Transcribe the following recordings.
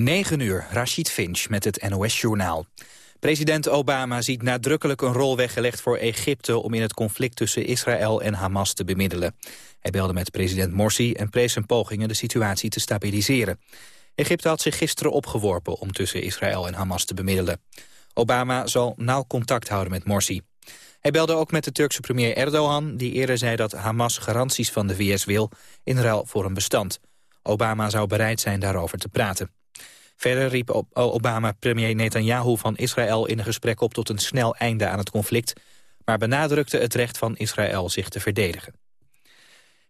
9 uur, Rashid Finch met het NOS-journaal. President Obama ziet nadrukkelijk een rol weggelegd voor Egypte... om in het conflict tussen Israël en Hamas te bemiddelen. Hij belde met president Morsi en prees zijn pogingen de situatie te stabiliseren. Egypte had zich gisteren opgeworpen om tussen Israël en Hamas te bemiddelen. Obama zal nauw contact houden met Morsi. Hij belde ook met de Turkse premier Erdogan... die eerder zei dat Hamas garanties van de VS wil... in ruil voor een bestand. Obama zou bereid zijn daarover te praten. Verder riep Obama premier Netanyahu van Israël in een gesprek op tot een snel einde aan het conflict, maar benadrukte het recht van Israël zich te verdedigen.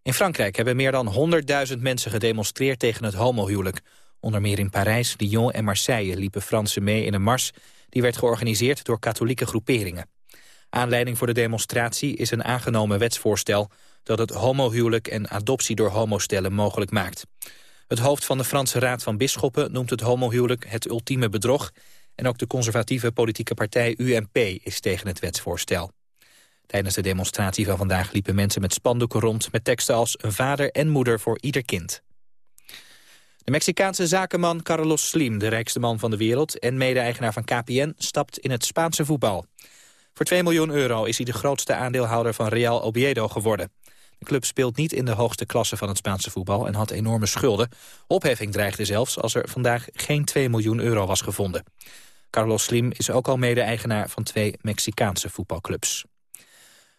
In Frankrijk hebben meer dan 100.000 mensen gedemonstreerd tegen het homohuwelijk. Onder meer in Parijs, Lyon en Marseille liepen Fransen mee in een mars... die werd georganiseerd door katholieke groeperingen. Aanleiding voor de demonstratie is een aangenomen wetsvoorstel... dat het homohuwelijk en adoptie door homostellen mogelijk maakt. Het hoofd van de Franse Raad van Bisschoppen noemt het homohuwelijk het ultieme bedrog. En ook de conservatieve politieke partij UMP is tegen het wetsvoorstel. Tijdens de demonstratie van vandaag liepen mensen met spandoeken rond... met teksten als een vader en moeder voor ieder kind. De Mexicaanse zakenman Carlos Slim, de rijkste man van de wereld... en mede-eigenaar van KPN, stapt in het Spaanse voetbal. Voor 2 miljoen euro is hij de grootste aandeelhouder van Real Oviedo geworden. De club speelt niet in de hoogste klasse van het Spaanse voetbal en had enorme schulden. Opheffing dreigde zelfs als er vandaag geen 2 miljoen euro was gevonden. Carlos Slim is ook al mede-eigenaar van twee Mexicaanse voetbalclubs.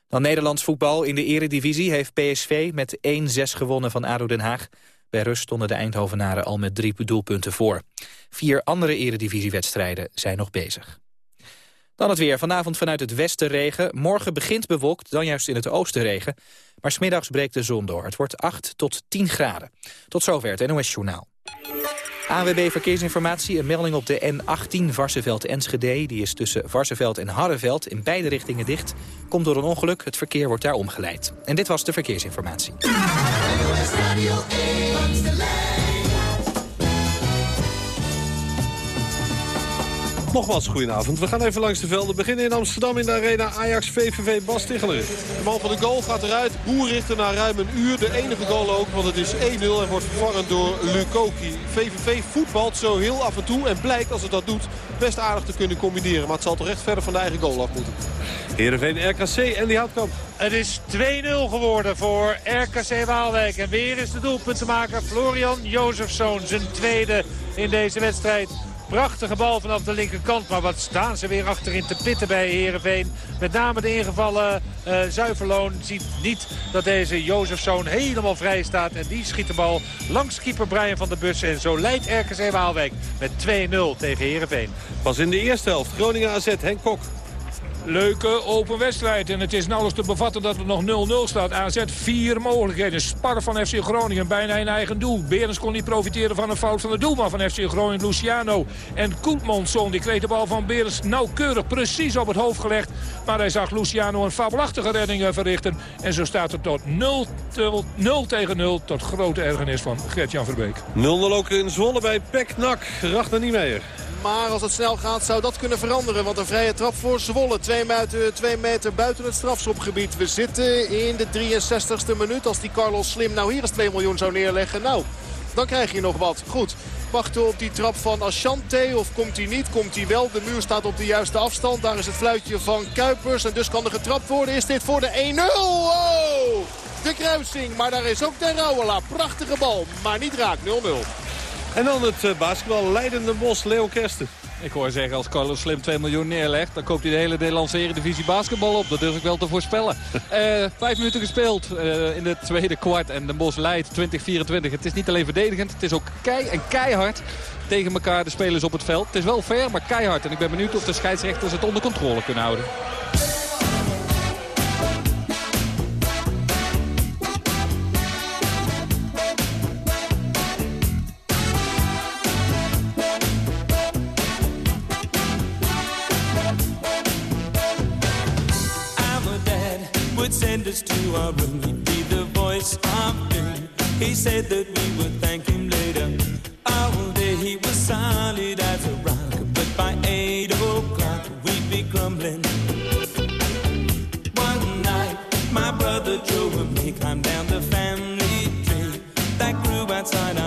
Dan Nederlands voetbal. In de eredivisie heeft PSV met 1-6 gewonnen van ADO Den Haag. Bij rust stonden de Eindhovenaren al met drie doelpunten voor. Vier andere eredivisiewedstrijden zijn nog bezig. Dan het weer. Vanavond vanuit het westen regen. Morgen begint bewolkt, dan juist in het oosten regen. Maar smiddags breekt de zon door. Het wordt 8 tot 10 graden. Tot zover het NOS Journaal. AWB Verkeersinformatie, een melding op de N18 Varsenveld-Enschede. Die is tussen Varsenveld en Harreveld in beide richtingen dicht. Komt door een ongeluk, het verkeer wordt daar omgeleid. En dit was de Verkeersinformatie. Nogmaals, goedenavond. We gaan even langs de velden. Beginnen in Amsterdam in de arena Ajax VVV Bas Ticheler. De man van de goal gaat eruit. Boer richten na ruim een uur. De enige goal ook, want het is 1-0 en wordt vervangen door Lukoki. VVV voetbalt zo heel af en toe en blijkt als het dat doet best aardig te kunnen combineren. Maar het zal toch echt verder van de eigen goal af moeten. Heerenveen RKC en die Houtkamp. Het is 2-0 geworden voor RKC Waalwijk. En weer is de doelpuntenmaker Florian Jozefzoon. Zijn tweede in deze wedstrijd. Prachtige bal vanaf de linkerkant. Maar wat staan ze weer achterin te pitten bij Herenveen. Met name de ingevallen uh, Zuiverloon ziet niet dat deze Jozefzoon helemaal vrij staat. En die schiet de bal langs keeper Brian van der Bus. En zo leidt RKC Waalwijk met 2-0 tegen Herenveen. Pas in de eerste helft. Groningen AZ, Henk Kok leuke open wedstrijd. En het is nauwelijks te bevatten dat er nog 0-0 staat. AZ vier mogelijkheden. Spar van FC Groningen bijna in eigen doel. Berens kon niet profiteren van een fout van de doelman van FC Groningen, Luciano. En Koetmonsson die kreeg de bal van Berens nauwkeurig precies op het hoofd gelegd. Maar hij zag Luciano een fabelachtige redding eh, verrichten. En zo staat het tot 0, 0 tegen 0 tot grote ergernis van Gert-Jan Verbeek. 0-0 ook in Zwolle bij Pek Nak. Rachter Niemeyer. Maar als het snel gaat zou dat kunnen veranderen. Want een vrije trap voor Zwolle. Twee meter, meter buiten het strafschopgebied. We zitten in de 63ste minuut. Als die Carlos Slim nou hier eens 2 miljoen zou neerleggen. Nou, dan krijg je nog wat. Goed. Wachten op die trap van Ashante. Of komt hij niet? Komt hij wel? De muur staat op de juiste afstand. Daar is het fluitje van Kuipers. En dus kan er getrapt worden. Is dit voor de 1-0? Oh! De kruising. Maar daar is ook de Rauwela. Prachtige bal. Maar niet raak. 0-0. En dan het uh, basketbal Leidende Bos, Leo Kersten. Ik hoor zeggen, als Carlos Slim 2 miljoen neerlegt... dan koopt hij de hele Nederlandse Eredivisie basketbal op. Dat durf ik wel te voorspellen. uh, vijf minuten gespeeld uh, in het tweede kwart. En de Bos leidt 20-24. Het is niet alleen verdedigend, het is ook kei en keihard tegen elkaar de spelers op het veld. Het is wel fair, maar keihard. En ik ben benieuwd of de scheidsrechters het onder controle kunnen houden. To our room. He'd be the voice of doom. He said that we would thank him later. All day he was solid as a rock. But by eight o'clock we'd be crumbling. One night my brother Joe and me climbed down the family tree that grew outside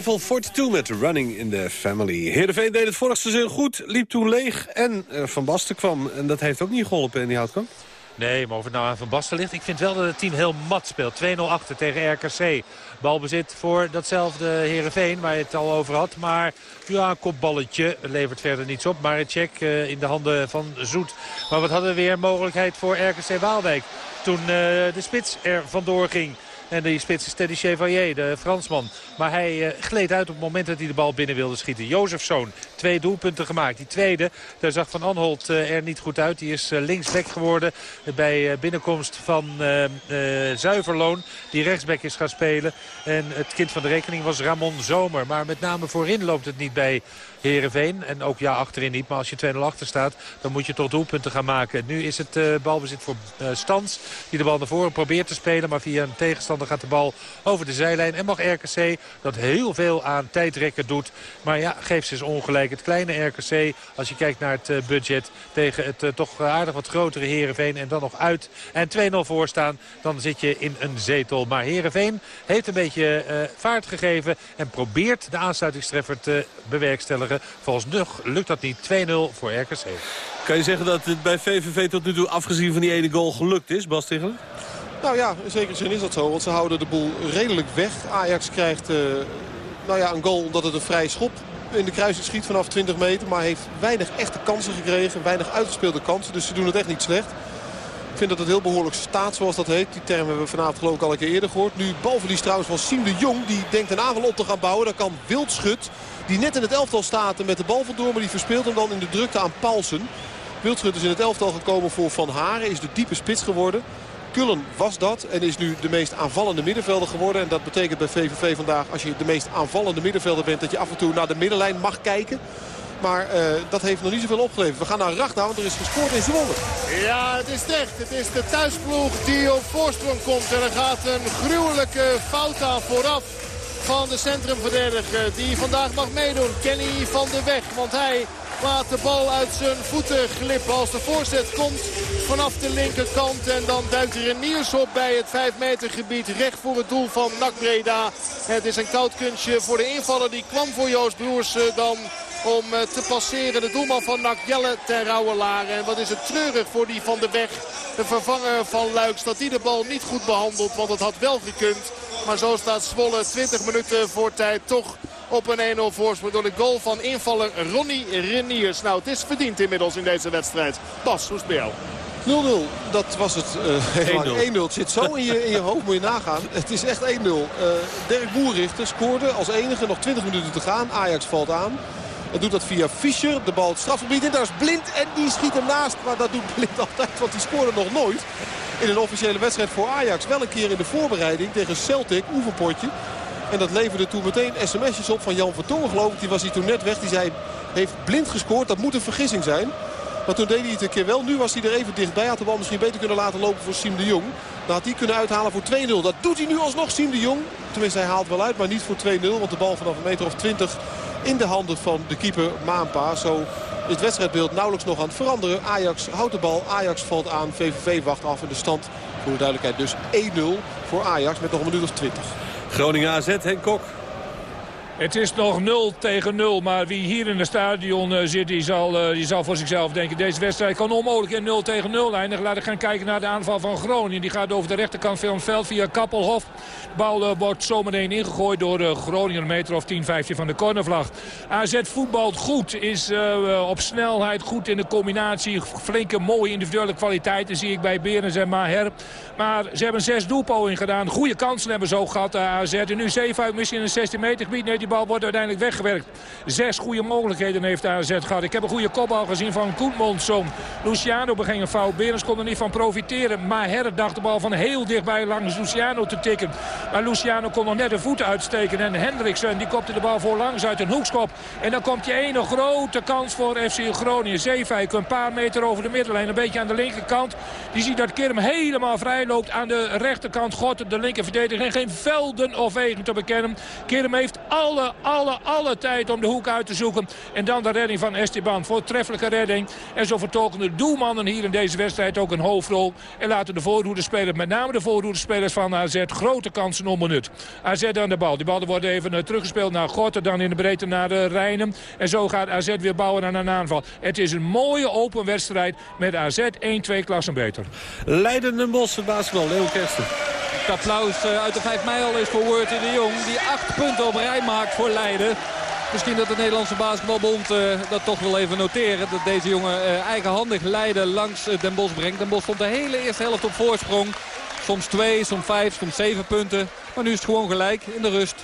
Level 42 met Running in the Family. Heerenveen deed het vorig seizoen goed, liep toen leeg en eh, Van Basten kwam. En dat heeft ook niet geholpen in die houtkamp. Nee, maar of het nou aan Van Basten ligt. Ik vind wel dat het team heel mat speelt. 2-0 achter tegen RKC. Balbezit voor datzelfde Herenveen waar je het al over had. Maar ja, kopballetje levert verder niets op. Maar een check eh, in de handen van Zoet. Maar wat hadden we weer mogelijkheid voor RKC Waalwijk. Toen eh, de spits er vandoor ging. En die spits is Teddy Chevalier, de Fransman. Maar hij uh, gleed uit op het moment dat hij de bal binnen wilde schieten. Jozefzoon, twee doelpunten gemaakt. Die tweede, daar zag Van Anholt uh, er niet goed uit. Die is uh, linksback geworden bij binnenkomst van Zuiverloon. Die rechtsback is gaan spelen. En het kind van de rekening was Ramon Zomer. Maar met name voorin loopt het niet bij Heerenveen. En ook ja, achterin niet. Maar als je 2-0 achter staat, dan moet je toch doelpunten gaan maken. Nu is het uh, balbezit voor uh, Stans. Die de bal naar voren probeert te spelen. Maar via een tegenstander gaat de bal over de zijlijn. En mag RKC dat heel veel aan tijdrekken doet. Maar ja, geeft ze eens ongelijk. Het kleine RKC, als je kijkt naar het uh, budget... tegen het toch aardig wat grotere Heerenveen. En dan nog uit en 2-0 voorstaan. Dan zit je in een zetel. Maar Heerenveen heeft een beetje vaart gegeven. En probeert de aansluitingstreffer te bewerkstelligen. Volgens nog lukt dat niet. 2-0 voor RKC. Kan je zeggen dat het bij VVV tot nu toe afgezien van die ene goal gelukt is, Bas Tichelen? Nou ja, in zekere zin is dat zo. Want ze houden de boel redelijk weg. Ajax krijgt uh, nou ja, een goal omdat het een vrij schop in de kruising schiet vanaf 20 meter. Maar heeft weinig echte kansen gekregen. Weinig uitgespeelde kansen. Dus ze doen het echt niet slecht. Ik vind dat het heel behoorlijk staat zoals dat heet. Die term hebben we vanavond geloof ik al een keer eerder gehoord. Nu balverlies trouwens van Siem de Jong. Die denkt een aanval op te gaan bouwen. Dan kan Wildschut die net in het elftal staat en met de bal vandoor. Maar die verspeelt hem dan in de drukte aan Paulsen. Wildschut is in het elftal gekomen voor Van Haren. Is de diepe spits geworden. Kullen was dat en is nu de meest aanvallende middenvelder geworden. En dat betekent bij VVV vandaag als je de meest aanvallende middenvelder bent... dat je af en toe naar de middenlijn mag kijken. Maar uh, dat heeft nog niet zoveel opgeleverd. We gaan naar Ragna, want er is gescoord in Zwolle. Ja, het is terecht. Het is de thuisploeg die op voorsprong komt. En er gaat een gruwelijke fout aan vooraf van de centrumverdediger. Die vandaag mag meedoen. Kenny van de Weg. Want hij laat de bal uit zijn voeten glippen als de voorzet komt vanaf de linkerkant. En dan duikt er een Niers op bij het 5 meter gebied recht voor het doel van NAC Breda. Het is een koud kunstje voor de invaller die kwam voor Joost Broers dan om eh, te passeren. De doelman van NAC Jelle Rauwelaar. En wat is het treurig voor die Van de Weg. De vervanger van Luiks dat die de bal niet goed behandelt. Want het had wel gekund. Maar zo staat Zwolle 20 minuten voor tijd toch op een 1-0 voorsprong door de goal van invaller Ronnie Reniers. Nou, het is verdiend inmiddels in deze wedstrijd. Bas, hoe is het bij jou? 0-0, dat was het. Uh, 1-0. Het zit zo in je, in je hoofd, moet je nagaan. Het is echt 1-0. Uh, Dirk Boerrichter scoorde als enige nog 20 minuten te gaan. Ajax valt aan. En doet dat via Fischer. De bal strafgebied in. Daar is Blind en die schiet hem naast. Maar dat doet Blind altijd, want die scoorde nog nooit. In een officiële wedstrijd voor Ajax. Wel een keer in de voorbereiding tegen Celtic, oefenpotje. En dat leverde toen meteen sms'jes op van Jan Vertongen geloof ik. Die was hij toen net weg. Die zei, heeft Blind gescoord. Dat moet een vergissing zijn. Maar toen deed hij het een keer wel. Nu was hij er even dichtbij. Had de bal misschien beter kunnen laten lopen voor Siem de Jong. Dan had hij kunnen uithalen voor 2-0. Dat doet hij nu alsnog, Siem de Jong. Tenminste, hij haalt wel uit, maar niet voor 2-0. Want de bal vanaf een meter of 20 in de handen van de keeper Maanpa. Zo is het wedstrijdbeeld nauwelijks nog aan het veranderen. Ajax houdt de bal. Ajax valt aan. VVV wacht af. En de stand, voor de duidelijkheid, dus 1-0 voor Ajax met nog een minuut of 20. Groningen AZ, Henk Kok. Het is nog 0 tegen 0. Maar wie hier in het stadion uh, zit, die zal, uh, die zal voor zichzelf denken... deze wedstrijd kan onmogelijk in 0 tegen 0 eindigen. Laten we gaan kijken naar de aanval van Groningen. Die gaat over de rechterkant van het veld via Kappelhof. De bal uh, wordt zometeen ingegooid door Groningen. Een meter of 10, 15 van de cornervlag. AZ voetbalt goed. Is op snelheid goed in de combinatie. Flinke mooie individuele kwaliteiten zie ik bij Berens en Maher. Maar ze hebben zes doelpogingen gedaan. Goede kansen hebben ze ook gehad, AZ. En nu Zeefuik misschien in een 16 meter gebied. Nee, die bal wordt uiteindelijk weggewerkt. Zes goede mogelijkheden heeft AZ gehad. Ik heb een goede kopbal gezien van Koetmonson. Luciano beging een fout. Berens kon er niet van profiteren. Maar Herre dacht de bal van heel dichtbij langs Luciano te tikken. Maar Luciano kon nog net de voeten uitsteken. En Hendriksen die kopte de bal voorlangs uit een hoekschop. En dan komt je ene grote kans voor FC Groningen. Zeefuik een paar meter over de middenlijn. Een beetje aan de linkerkant. Die ziet dat Kirm helemaal vrij loopt aan de rechterkant. God de linker verdediger. En geen velden of wegen te bekennen. Kirm heeft alle, alle, alle tijd om de hoek uit te zoeken. En dan de redding van Esteban. Voortreffelijke redding. En zo vertolken de doelmannen hier in deze wedstrijd ook een hoofdrol. En laten de voorhoederspelers, met name de voorhoederspelers van AZ, grote kansen onbenut. AZ aan de bal. Die bal wordt even uh, teruggespeeld naar Gorten. Dan in de breedte naar uh, Rijnen. En zo gaat AZ weer bouwen aan een aanval. Het is een mooie open wedstrijd met AZ 1-2 klassen beter. Leiden Den Bosch, basketbal, Leo Kersten. Applaus uh, uit de 5 mei al is voor Word de Jong. Die acht punten op rij maakt voor Leiden. Misschien dat de Nederlandse basketbalbond uh, dat toch wil even noteren. Dat deze jongen uh, eigenhandig Leiden langs Den Bosch brengt. Den Bosch stond de hele eerste helft op voorsprong. Soms twee, soms vijf, soms zeven punten. Maar nu is het gewoon gelijk in de rust.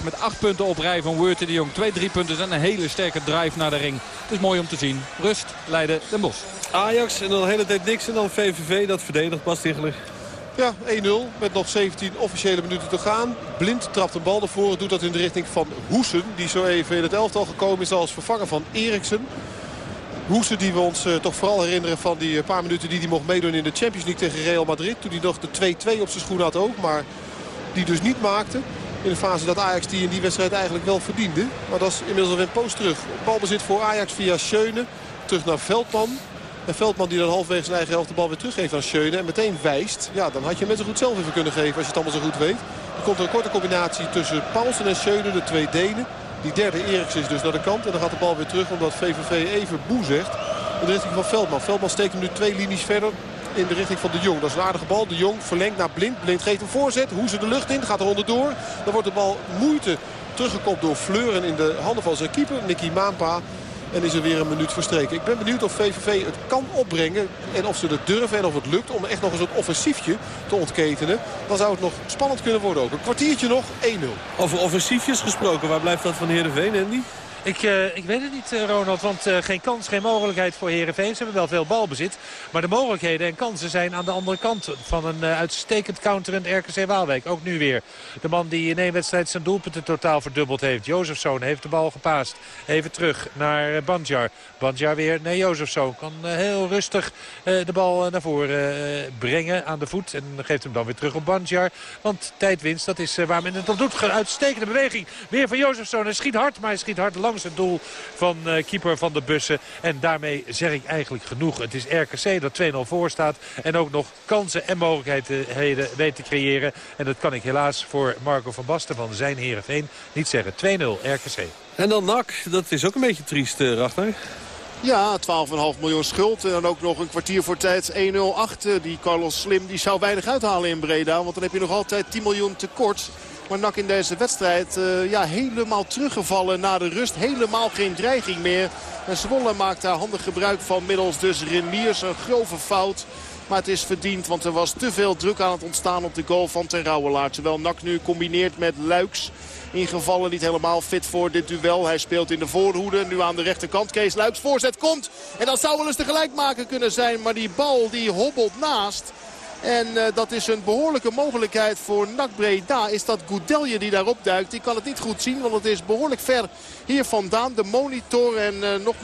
33-33 met acht punten op rij van Word de Jong. Twee drie punten en een hele sterke drive naar de ring. Het is mooi om te zien. Rust, Leiden, Den Bosch. Ajax en dan de hele tijd niks en dan VVV dat verdedigt. Bas. Ja, 1-0 met nog 17 officiële minuten te gaan. Blind trapt een bal voren. Doet dat in de richting van Hoesen. Die zo even in het elftal gekomen is als vervanger van Eriksen. Hoesen die we ons uh, toch vooral herinneren van die paar minuten die hij mocht meedoen in de Champions League tegen Real Madrid. Toen hij nog de 2-2 op zijn schoen had ook. Maar die dus niet maakte. In de fase dat Ajax die in die wedstrijd eigenlijk wel verdiende. Maar dat is inmiddels alweer een post terug. Balbezit voor Ajax via Schöne. Terug naar Veldman. En Veldman die dan halverwege zijn eigen helft de bal weer teruggeeft aan Schöne. En meteen wijst. Ja, dan had je hem zo goed zelf even kunnen geven als je het allemaal zo goed weet. Er komt een korte combinatie tussen Paulsen en Schöne, de twee Denen. Die derde Eriks is dus naar de kant. En dan gaat de bal weer terug omdat VVV even boe zegt. In de richting van Veldman. Veldman steekt hem nu twee linies verder in de richting van de Jong. Dat is een aardige bal. De Jong verlengt naar Blind. Blind geeft een voorzet. Hoe ze de lucht in. Gaat er onderdoor. Dan wordt de bal moeite teruggekopt door Fleuren in de handen van zijn keeper. Nicky Maanpa. En is er weer een minuut verstreken. Ik ben benieuwd of VVV het kan opbrengen. En of ze het durven en of het lukt om echt nog eens een offensiefje te ontketenen. Dan zou het nog spannend kunnen worden ook. Een kwartiertje nog, 1-0. Over offensiefjes gesproken. Waar blijft dat van Heerenveen, Andy? Ik, uh, ik weet het niet, uh, Ronald. Want uh, geen kans, geen mogelijkheid voor Herenveen. Ze hebben wel veel balbezit. Maar de mogelijkheden en kansen zijn aan de andere kant. Van een uitstekend counterend RKC Waalwijk. Ook nu weer. De man die in één wedstrijd zijn doelpunten totaal verdubbeld heeft. Jozefzoon heeft de bal gepaast. Even terug naar Banjar. Banjar weer naar Jozefzoon. Kan heel rustig de bal naar voren brengen aan de voet. En geeft hem dan weer terug op Banjar. Want tijdwinst, dat is waar men het op doet. Uitstekende beweging. Weer van Jozefzoon. Hij schiet hard, maar hij schiet hard lang langs het doel van uh, keeper van de bussen. En daarmee zeg ik eigenlijk genoeg. Het is RKC dat 2-0 voor staat. En ook nog kansen en mogelijkheden weet te creëren. En dat kan ik helaas voor Marco van Basten van zijn Heerenveen niet zeggen. 2-0 RKC. En dan NAC, dat is ook een beetje triest, uh, Rachter. Ja, 12,5 miljoen schuld. En dan ook nog een kwartier voor tijd 1-0 achter. Die Carlos Slim die zou weinig uithalen in Breda. Want dan heb je nog altijd 10 miljoen tekort. Maar Nak in deze wedstrijd uh, ja, helemaal teruggevallen na de rust. Helemaal geen dreiging meer. En Zwolle maakt daar handig gebruik van middels dus Remiers. Een grove fout. Maar het is verdiend, want er was te veel druk aan het ontstaan op de goal van Ten Rouwelaar. Terwijl Nak nu combineert met Luiks ingevallen. Niet helemaal fit voor dit duel. Hij speelt in de voorhoede. Nu aan de rechterkant. Kees Luiks voorzet komt. En dat zou wel eens de gelijkmaker kunnen zijn. Maar die bal die hobbelt naast. En uh, dat is een behoorlijke mogelijkheid voor NAC Breda. Is dat Goudelje die daarop duikt. Ik kan het niet goed zien, want het is behoorlijk ver hier vandaan. De monitor en uh, nog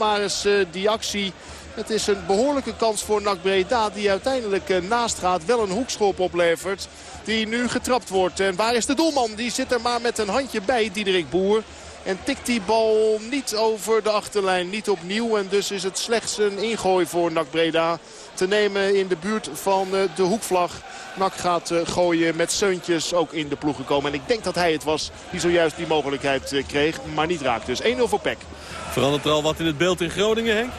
uh, die actie. Het is een behoorlijke kans voor NAC Breda die uiteindelijk naast gaat. Wel een hoekschop oplevert die nu getrapt wordt. En waar is de doelman? Die zit er maar met een handje bij, Diederik Boer. En tikt die bal niet over de achterlijn, niet opnieuw. En dus is het slechts een ingooi voor NAC Breda te nemen in de buurt van eh, de hoekvlag. NAC gaat eh, gooien met Seuntjes ook in de ploeg gekomen. En ik denk dat hij het was die zojuist die mogelijkheid eh, kreeg, maar niet raakt. Dus 1-0 voor Peck. Verandert er al wat in het beeld in Groningen, Henk?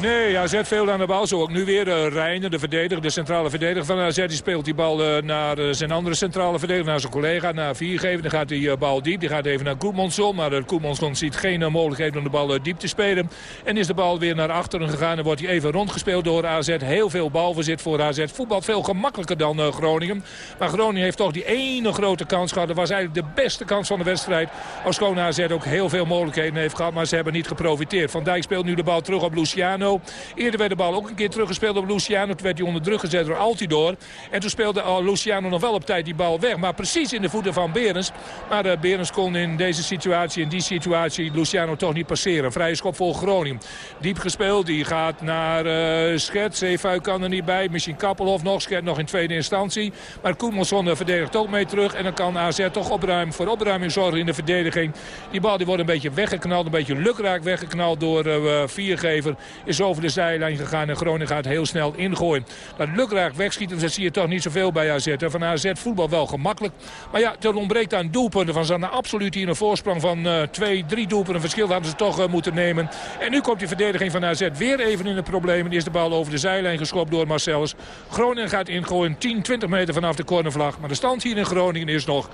Nee, AZ veel aan de bal. Zo ook nu weer uh, de verdediger, de centrale verdediger van AZ. Die speelt die bal uh, naar uh, zijn andere centrale verdediger, naar zijn collega, naar Viergever. Dan gaat die bal diep. Die gaat even naar Koemonson. Maar uh, ziet geen mogelijkheid om de bal diep te spelen. En is de bal weer naar achteren gegaan. En wordt hij even rondgespeeld door AZ. Heel veel balverzit voor AZ. Voetbal veel gemakkelijker dan Groningen. Maar Groningen heeft toch die ene grote kans gehad. Dat was eigenlijk de beste kans van de wedstrijd. Als AZ ook heel veel mogelijkheden heeft gehad. Maar ze hebben niet geprofiteerd. Van Dijk speelt nu de bal terug op Luciano. Eerder werd de bal ook een keer teruggespeeld op Luciano. Toen werd hij onder druk gezet door Altidor. En toen speelde uh, Luciano nog wel op tijd die bal weg. Maar precies in de voeten van Berens. Maar uh, Berens kon in deze situatie, in die situatie, Luciano toch niet passeren. Vrije schop voor Groningen. Diep gespeeld. Die gaat naar uh, Schet. Zeefuik kan er niet bij. Misschien Kappelhof nog. Schet nog in tweede instantie. Maar Koemelson verdedigt ook mee terug. En dan kan AZ toch opruimen, voor opruiming zorgen in de verdediging. Die bal die wordt een beetje weggeknald. Een beetje lukraak weggeknald door uh, Viergever. Is is over de zijlijn gegaan. En Groningen gaat heel snel ingooien. Dat lukraak wegschieten, dat zie je toch niet zoveel bij AZ. Van AZ voetbal wel gemakkelijk. Maar ja, er ontbreekt aan doelpunten. Van hadden absoluut hier een voorsprong van uh, twee, drie doelpunten. verschil hadden ze toch uh, moeten nemen. En nu komt die verdediging van AZ weer even in de problemen. Is de bal over de zijlijn geschopt door Marcellus. Groningen gaat ingooien 10, 20 meter vanaf de cornervlag. Maar de stand hier in Groningen is nog 0-0.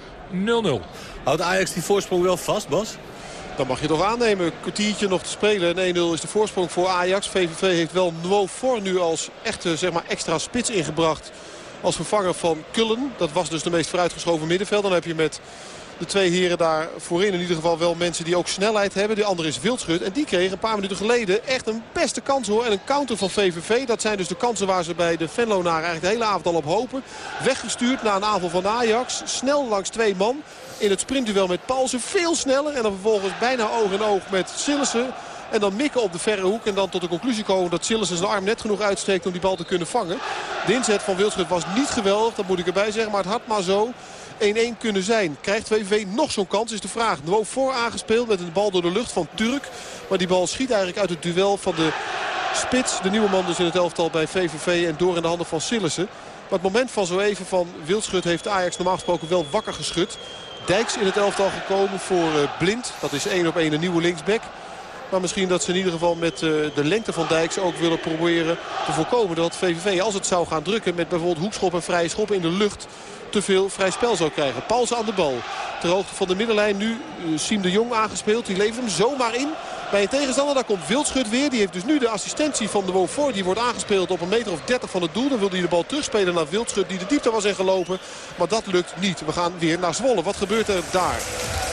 Houdt Ajax die voorsprong wel vast, Bas? Dan mag je toch aannemen. Een kwartiertje nog te spelen. En 1-0 is de voorsprong voor Ajax. VVV heeft wel Voor nu als echte zeg maar, extra spits ingebracht. Als vervanger van Kullen. Dat was dus de meest vooruitgeschoven middenveld. Dan heb je met de twee heren daar voorin in ieder geval wel mensen die ook snelheid hebben. De andere is Wildschut. En die kreeg een paar minuten geleden echt een beste kans hoor. En een counter van VVV. Dat zijn dus de kansen waar ze bij de Venlonaren eigenlijk de hele avond al op hopen. Weggestuurd na een aanval van Ajax. Snel langs twee man in het sprintduel met Paulsen. Veel sneller en dan vervolgens bijna oog in oog met Sillissen. En dan mikken op de verre hoek. En dan tot de conclusie komen dat Sillissen zijn arm net genoeg uitsteekt om die bal te kunnen vangen. De inzet van Wildschut was niet geweldig. Dat moet ik erbij zeggen. Maar het had maar zo 1-1 kunnen zijn. Krijgt VVV nog zo'n kans is de vraag. Nwo voor aangespeeld met een bal door de lucht van Turk. Maar die bal schiet eigenlijk uit het duel van de spits. De nieuwe man dus in het elftal bij VVV en door in de handen van Sillissen. Maar het moment van zo even van Wildschut heeft Ajax normaal gesproken wel wakker geschud. Dijks in het elftal gekomen voor eh, Blind. Dat is één op één een nieuwe linksback. Maar misschien dat ze in ieder geval met eh, de lengte van Dijks ook willen proberen te voorkomen dat VVV als het zou gaan drukken met bijvoorbeeld hoekschop en vrije schop in de lucht te veel vrij spel zou krijgen. Pauze aan de bal. Ter hoogte van de middenlijn nu uh, Siem de Jong aangespeeld. Die levert hem zomaar in bij een tegenstander. Daar komt Wildschut weer. Die heeft dus nu de assistentie van de Wofor. Die wordt aangespeeld op een meter of 30 van het doel. Dan wil hij de bal terugspelen naar Wildschut die de diepte was ingelopen. Maar dat lukt niet. We gaan weer naar Zwolle. Wat gebeurt er daar?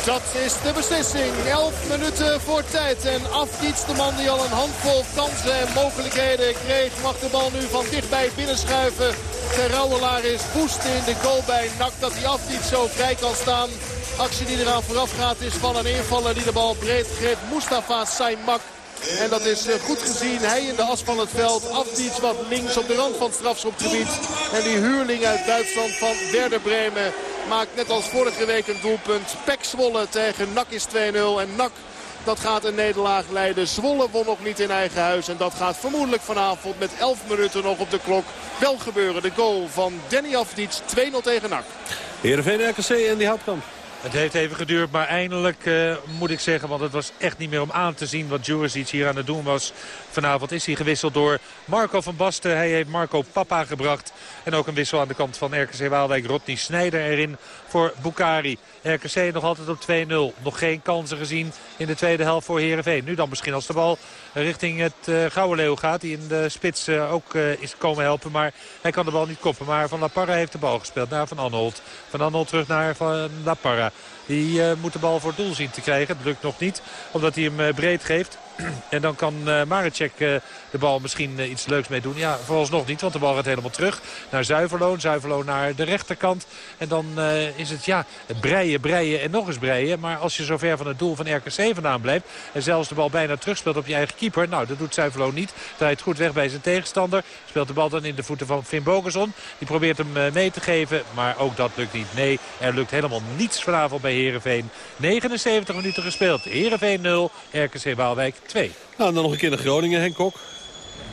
Dat is de beslissing. 11 minuten voor tijd. En Afdiets, de man die al een handvol kansen en mogelijkheden kreeg... mag de bal nu van dichtbij binnenschuiven. Ter Rouwelaar is woest in de goal bij Nak dat hij Afdiets zo vrij kan staan actie die eraan vooraf gaat is van een invaller die de bal breed greep. Mustafa Saimak. En dat is eh, goed gezien. Hij in de as van het veld. Afdiets wat links op de rand van het strafschopgebied. En die huurling uit Duitsland van Werder Bremen maakt net als vorige week een doelpunt. Pek Zwolle tegen NAC is 2-0. En NAC Dat gaat een nederlaag leiden. Zwolle won nog niet in eigen huis. En dat gaat vermoedelijk vanavond met 11 minuten nog op de klok wel gebeuren. De goal van Danny Afdic 2-0 tegen NAC. Heerenveen RKC en die Houtkamp. Het heeft even geduurd, maar eindelijk uh, moet ik zeggen... want het was echt niet meer om aan te zien wat Juricic hier aan het doen was. Vanavond is hij gewisseld door Marco van Basten. Hij heeft Marco Papa gebracht. En ook een wissel aan de kant van RKC Waalwijk. Rodney Snijder erin voor Bukari. RKC nog altijd op 2-0. Nog geen kansen gezien in de tweede helft voor Heerenveen. Nu dan misschien als de bal richting het uh, Gouden Leeuw gaat. Die in de spits uh, ook is komen helpen. Maar hij kan de bal niet koppen. Maar Van La Parra heeft de bal gespeeld naar Van Anholt. Van Anholt terug naar Van La Parra. Die moet de bal voor het doel zien te krijgen. Het lukt nog niet. Omdat hij hem breed geeft. En dan kan uh, de bal misschien uh, iets leuks mee doen. Ja, vooralsnog niet, want de bal gaat helemaal terug naar Zuiverloon. Zuiverloon naar de rechterkant. En dan is het ja, breien, breien en nog eens breien. Maar als je zo ver van het doel van RKC vandaan blijft... en zelfs de bal bijna terugspeelt op je eigen keeper... nou, dat doet Zuiverloon niet. Draait goed weg bij zijn tegenstander. Speelt de bal dan in de voeten van Finn Bogerson. Die probeert hem mee te geven, maar ook dat lukt niet. Nee, er lukt helemaal niets vanavond bij Heerenveen. 79 minuten gespeeld. Heerenveen 0, RKC Waalwijk 2. Nou, dan nog een keer naar Groningen, Henk Kok.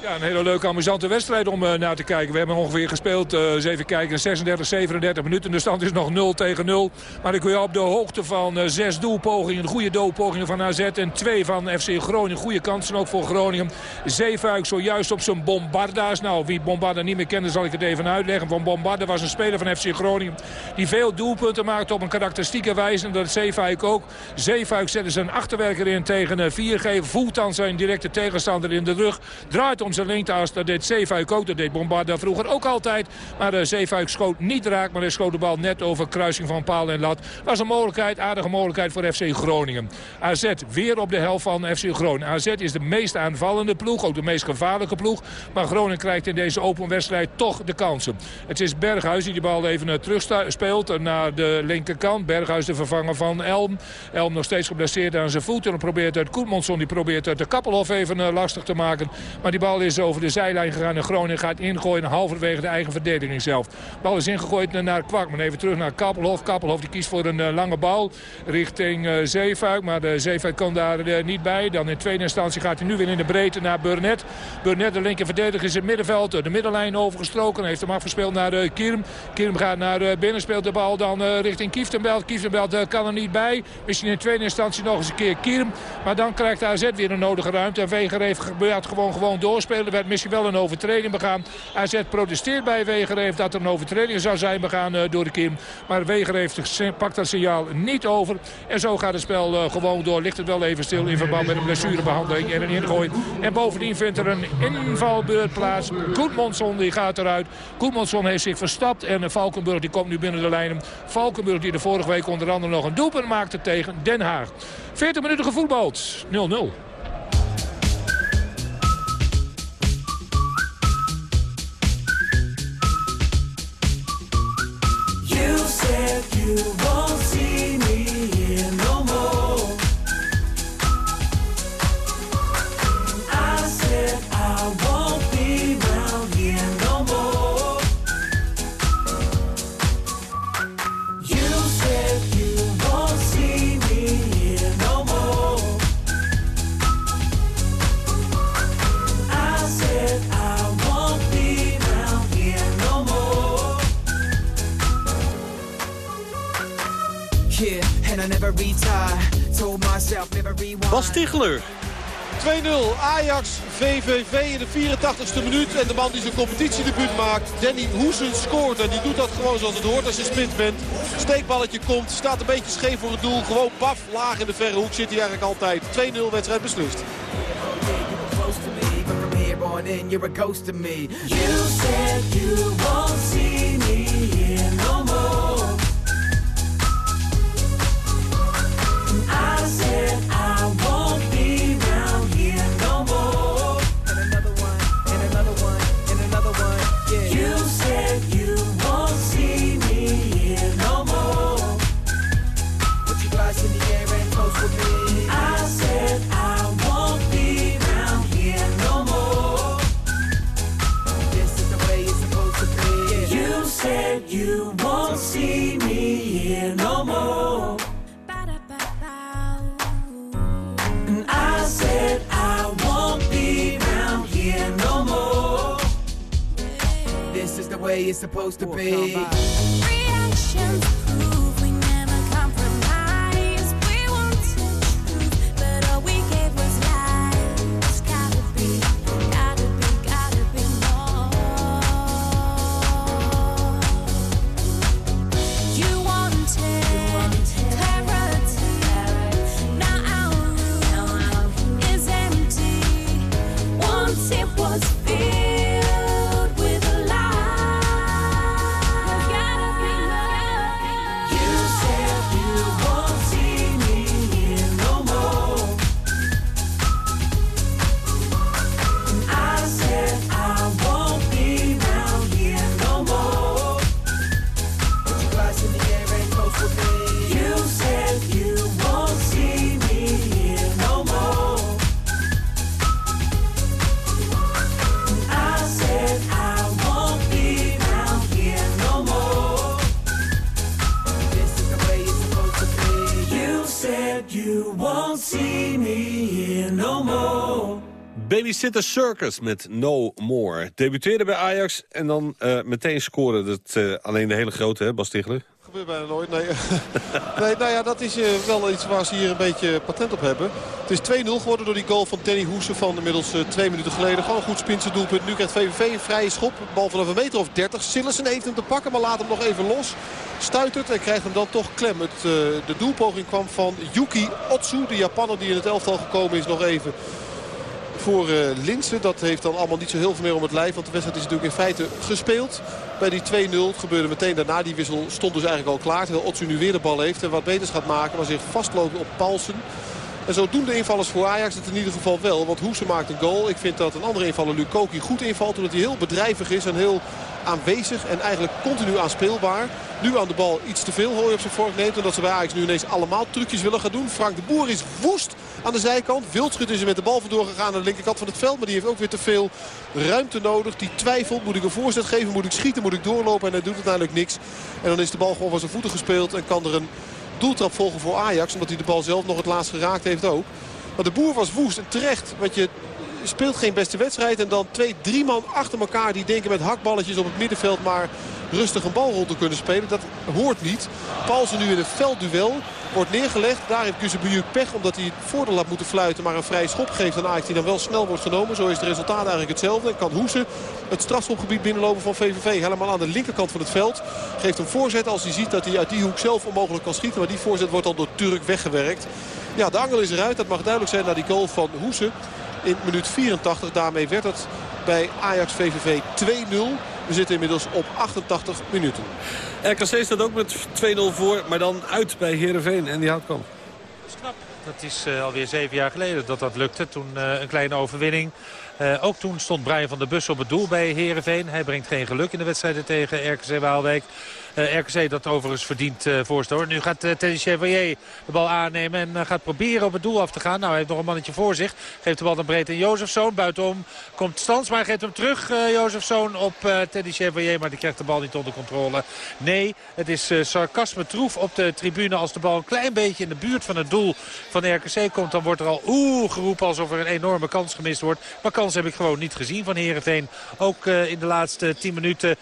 Ja, een hele leuke, amusante wedstrijd om uh, naar te kijken. We hebben ongeveer gespeeld, eens even kijken, 36, 37 minuten. De stand is nog 0 tegen 0. Maar ik wil op de hoogte van uh, zes doelpogingen, goede doelpogingen van AZ... en twee van FC Groningen, goede kansen ook voor Groningen. Zeefuik zojuist op zijn Bombarda's. Nou, wie Bombarda niet meer kende, zal ik het even uitleggen. Van Bombarda was een speler van FC Groningen... die veel doelpunten maakte op een karakteristieke wijze. En dat Zeefuik ook. Zeefuik zette zijn achterwerker in tegen 4G. Voelt dan zijn directe tegenstander in de rug. Draait om zijn lengteas. Dat deed Zeefuik ook. Dat deed Bombarda vroeger ook altijd. Maar uh, Zeefuik schoot niet raak. Maar hij schoot de bal net over kruising van paal en lat. Was een mogelijkheid, aardige mogelijkheid voor FC Groningen. AZ weer op de helft van FC Groningen. AZ is de meest aanvallende ploeg. Ook de meest gevaarlijke ploeg. Maar Groningen krijgt in deze open wedstrijd toch de kansen. Het is Berghuis die de bal even uh, terug speelt naar de linkerkant. Berghuis de vervanger van Elm. Elm nog steeds geblesseerd aan zijn voet. En probeert het Koetmonson die probeert de Kappelhof even uh, lastig te maken. Maar die bal is over de zijlijn gegaan en Groningen gaat ingooien halverwege de eigen verdediging zelf. Bal is ingegooid naar Kwakman. Even terug naar Kappelhof. Kappelhof die kiest voor een uh, lange bal richting uh, Zeefuik. Maar de Zeefuik kan daar niet bij. Dan in tweede instantie gaat hij nu weer in de breedte naar Burnett. Burnett, de linker verdediger, is in het middenveld. De middenlijn overgestroken. Heeft hem afgespeeld naar Kirm. Kirm gaat naar binnen. Speelt de bal dan richting Kieftenbelt. Kieftenbelt kan er niet bij. Misschien in tweede instantie nog eens een keer Kirm. Maar dan krijgt AZ weer een nodige ruimte. En Weger heeft gebeurd gewoon, gewoon doorspelen. Er werd misschien wel een overtreding begaan. AZ protesteert bij Weger heeft dat er een overtreding zou zijn begaan uh, door de Kim. Maar Weger heeft, pakt dat signaal niet over. En zo gaat het spel uh, gewoon door. Ligt het wel even stil in verband met een blessurebehandeling en een ingooi. En bovendien vindt er een invalbeurt plaats. Goedmondson die gaat eruit. Goedmondson heeft zich verstapt. En Valkenburg die komt nu binnen de lijnen. Valkenburg die de vorige week onder andere nog een doelpunt maakte tegen Den Haag. 40 minuten gevoetbald. 0-0. You won't Yeah, and I never retire. Told myself never rewind. Bas Tichler. 2-0 Ajax VVV in de 84ste minuut. En de man die zijn competitiedebuut maakt, Danny Hoesen, scoort. En die doet dat gewoon zoals het hoort als je spits bent. Steekballetje komt, staat een beetje scheef voor het doel. Gewoon paf, laag in de verre hoek zit hij eigenlijk altijd. 2-0 wedstrijd beslist. Close to me, but from here on in, you're a ghost to me. You said you won't see Said I it's supposed to be. Babysitter Circus met No More. Debuteerde bij Ajax en dan eh, meteen scoren. Dat eh, alleen de hele grote, hè, Bas Tichler? gebeurt bijna nooit. Nee. nee, nou ja, dat is eh, wel iets waar ze hier een beetje patent op hebben. Het is 2-0 geworden door die goal van Danny Hoesen van inmiddels twee minuten geleden. Gewoon goed Spinse doelpunt. Nu krijgt VVV een vrije schop. Bal vanaf een meter of 30. Sillessen heeft hem te pakken, maar laat hem nog even los. Stuitert en krijgt hem dan toch klem. Het, de doelpoging kwam van Yuki Otsu, de Japanner die in het elftal gekomen is, nog even voor eh Linsen. Dat heeft dan allemaal niet zo heel veel meer om het lijf. Want de wedstrijd is natuurlijk in feite gespeeld. Bij die 2-0 het gebeurde meteen daarna. Die wissel stond dus eigenlijk al klaar. Terwijl Otsu nu weer de bal heeft en wat beters gaat maken. Maar zich vastloopt op Paulsen. En zo doen de invallers voor Ajax het in ieder geval wel. Want Hoese maakt een goal. Ik vind dat een andere invaller Lukoki goed invalt. Omdat hij heel bedrijvig is en heel aanwezig. En eigenlijk continu aanspeelbaar. Nu aan de bal iets te veel hooi op zijn vork neemt. Omdat ze bij Ajax nu ineens allemaal trucjes willen gaan doen. Frank de Boer is woest aan de zijkant. Wildschut is er met de bal vandoor gegaan aan de linkerkant van het veld. Maar die heeft ook weer te veel ruimte nodig. Die twijfelt. Moet ik een voorzet geven? Moet ik schieten? Moet ik doorlopen? En hij doet uiteindelijk niks. En dan is de bal gewoon van zijn voeten gespeeld. En kan er een doeltrap volgen voor Ajax. Omdat hij de bal zelf nog het laatst geraakt heeft ook. Maar de Boer was woest en terecht. Want je speelt geen beste wedstrijd. En dan twee, drie man achter elkaar die denken met hakballetjes op het middenveld maar rustig een bal rond te kunnen spelen. Dat hoort niet. Paulsen nu in een veldduel. Wordt neergelegd. Daar heeft Guzebujuk pech omdat hij het voordeel had moeten fluiten. Maar een vrije schop geeft aan Ajax die dan wel snel wordt genomen. Zo is het resultaat eigenlijk hetzelfde. En kan Hoesen het strafschopgebied binnenlopen van VVV. Helemaal aan de linkerkant van het veld. Geeft een voorzet als hij ziet dat hij uit die hoek zelf onmogelijk kan schieten. Maar die voorzet wordt al door Turk weggewerkt. Ja, de angel is eruit. Dat mag duidelijk zijn naar die goal van Hoesen in minuut 84. Daarmee werd het bij Ajax VVV 2-0. We zitten inmiddels op 88 minuten. RKC staat ook met 2-0 voor, maar dan uit bij Heerenveen en die houdt kan. Dat is eh, alweer zeven jaar geleden dat dat lukte. Toen eh, een kleine overwinning. Eh, ook toen stond Brian van der Bus op het doel bij Herenveen. Hij brengt geen geluk in de wedstrijden tegen RKC Waalwijk. Eh, RKC dat overigens verdient uh, voorstel. Nu gaat uh, Teddy Chevalier de bal aannemen en gaat proberen op het doel af te gaan. Nou, hij heeft nog een mannetje voor zich. Geeft de bal dan breed aan Jozefzoon. Buitenom komt Stans, maar geeft hem terug, Jozefzoon, op Teddy Chevalier. Maar die krijgt de bal niet onder controle. Nee, het is sarcasme troef op de tribune. Als de bal een klein beetje in de buurt van het doel van RKC komt... dan wordt er al oeh geroepen alsof er een enorme kans gemist wordt. Maar kans heb ik gewoon niet gezien van Heerenveen. Ook in de laatste 10 minuten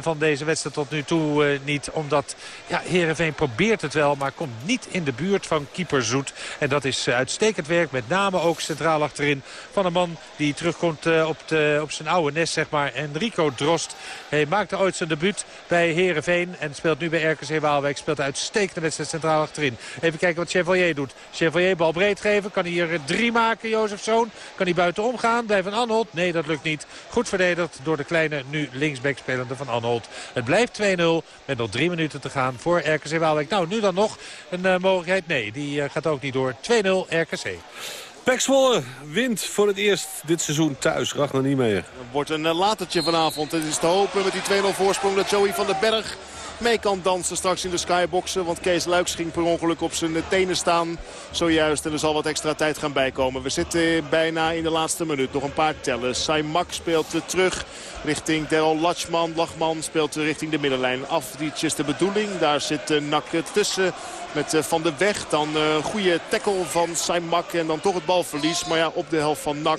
van deze wedstrijd tot nu toe niet. Omdat ja, Heerenveen probeert het wel, maar komt niet in de buurt van keeper Zoet. En dat is uitstekend werk, met name ook centraal achterin. Van een man die terugkomt op, de, op zijn oude nest, zeg maar. Enrico Drost. Hij maakte ooit zijn debuut bij Heerenveen. En speelt nu bij RKC Waalwijk. Speelt uitstekende wedstrijd centraal achterin. Even kijken wat Chevalier doet. Chevalier bal breed geven. Kan hij hier drie maken, Jozefzoon. Kan hij buiten omgaan. Blijft Van Anholt. Nee, dat lukt niet. Goed verdedigd door de kleine, nu linksback spelende Van Anholt. Het blijft 2-0 met nog drie minuten te gaan voor RKC Waalwijk. Nou, nu dan nog een uh, mogelijkheid. Nee, die uh, gaat ook niet door. 2-0 RKC. Pek Zwolle wint voor het eerst dit seizoen thuis. Ragnar niet meer. wordt een uh, latertje vanavond. Het is te hopen met die 2-0 voorsprong dat Joey van den Berg mee kan dansen straks in de skyboxen. Want Kees Luiks ging per ongeluk op zijn tenen staan zojuist. En er zal wat extra tijd gaan bijkomen. We zitten bijna in de laatste minuut. Nog een paar tellen. Saimak speelt terug richting Daryl Latchman. Lachman speelt richting de middenlijn. Afdiets is de bedoeling. Daar zit uh, Nak tussen met uh, Van de Weg. Dan een uh, goede tackle van Saimak en dan toch het balverlies. Maar ja, op de helft van Nak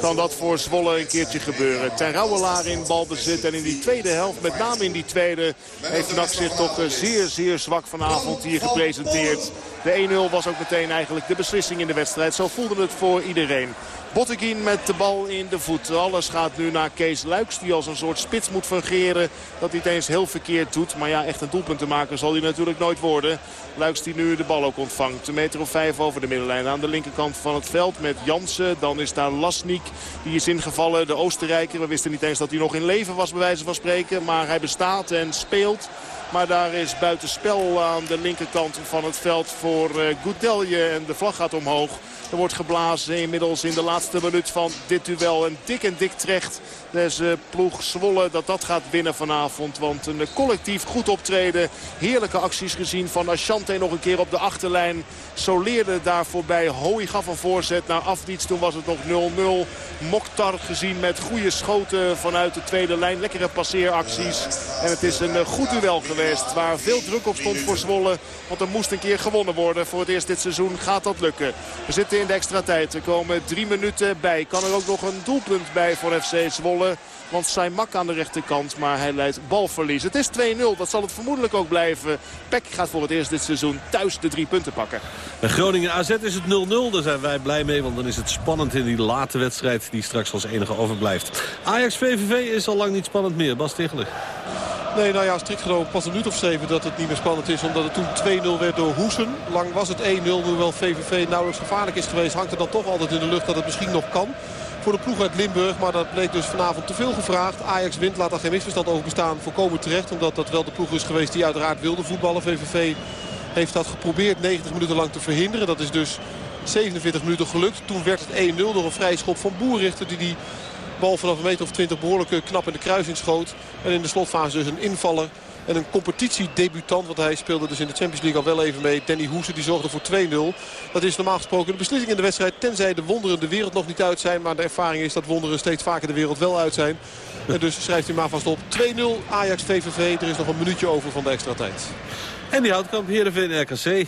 kan dat voor Zwolle een keertje gebeuren. Ten Rauwelaar in balbezit en in die tweede helft, met name in die tweede... heeft Nak zich toch zeer, zeer zwak vanavond hier gepresenteerd. De 1-0 was ook meteen eigenlijk de beslissing in de wedstrijd. Zo voelde het voor iedereen. Botteguin met de bal in de voet. Alles gaat nu naar Kees Luiks die als een soort spits moet fungeren. Dat hij het eens heel verkeerd doet. Maar ja, echt een doelpunt te maken zal hij natuurlijk nooit worden. Luiks die nu de bal ook ontvangt. Een meter of vijf over de middenlijn aan de linkerkant van het veld met Jansen. Dan is daar Lasnik. Die is ingevallen. De Oostenrijker. We wisten niet eens dat hij nog in leven was bij wijze van spreken. Maar hij bestaat en speelt. Maar daar is buitenspel aan de linkerkant van het veld voor uh, Goudelje. En de vlag gaat omhoog. Er wordt geblazen inmiddels in de laatste minuut van dit duel. En dik en dik terecht deze ploeg Zwolle dat dat gaat winnen vanavond. Want een collectief goed optreden. Heerlijke acties gezien van Ashante nog een keer op de achterlijn. Soleerde daar voorbij. Hooi gaf een voorzet naar Afdiets. Toen was het nog 0-0. Mokhtar gezien met goede schoten vanuit de tweede lijn. Lekkere passeeracties. En het is een goed duel geweest. Waar veel druk op stond voor Zwolle. Want er moest een keer gewonnen worden. Voor het eerst dit seizoen gaat dat lukken. We zitten in de extra tijd. Er komen drie minuten bij. Kan er ook nog een doelpunt bij voor FC Zwolle. Want Saimak aan de rechterkant, maar hij leidt balverlies. Het is 2-0, dat zal het vermoedelijk ook blijven. Peck gaat voor het eerst dit seizoen thuis de drie punten pakken. Bij Groningen AZ is het 0-0, daar zijn wij blij mee. Want dan is het spannend in die late wedstrijd die straks als enige overblijft. Ajax-VVV is al lang niet spannend meer. Bas Tichler. Nee, nou ja, strikt genomen pas een minuut of zeven dat het niet meer spannend is. Omdat het toen 2-0 werd door Hoesen. Lang was het 1-0, hoewel VVV nauwelijks gevaarlijk is geweest. Hangt er dan toch altijd in de lucht dat het misschien nog kan voor de ploeg uit Limburg. Maar dat bleek dus vanavond te veel gevraagd. Ajax wint, laat daar geen misverstand over bestaan. Voorkomen terecht, omdat dat wel de ploeg is geweest die uiteraard wilde voetballen. VVV heeft dat geprobeerd 90 minuten lang te verhinderen. Dat is dus 47 minuten gelukt. Toen werd het 1-0 door een vrije schop van Boerrichter die die bal vanaf een meter of 20 behoorlijk knap in de kruising schoot. En in de slotfase dus een invaller. En een competitiedebutant, want hij speelde dus in de Champions League al wel even mee. Danny Hoese, die zorgde voor 2-0. Dat is normaal gesproken de beslissing in de wedstrijd. Tenzij de wonderen de wereld nog niet uit zijn. Maar de ervaring is dat wonderen steeds vaker de wereld wel uit zijn. En dus schrijft hij maar vast op. 2-0 Ajax VVV. Er is nog een minuutje over van de extra tijd. En die houtkamp Heerenveen RKC.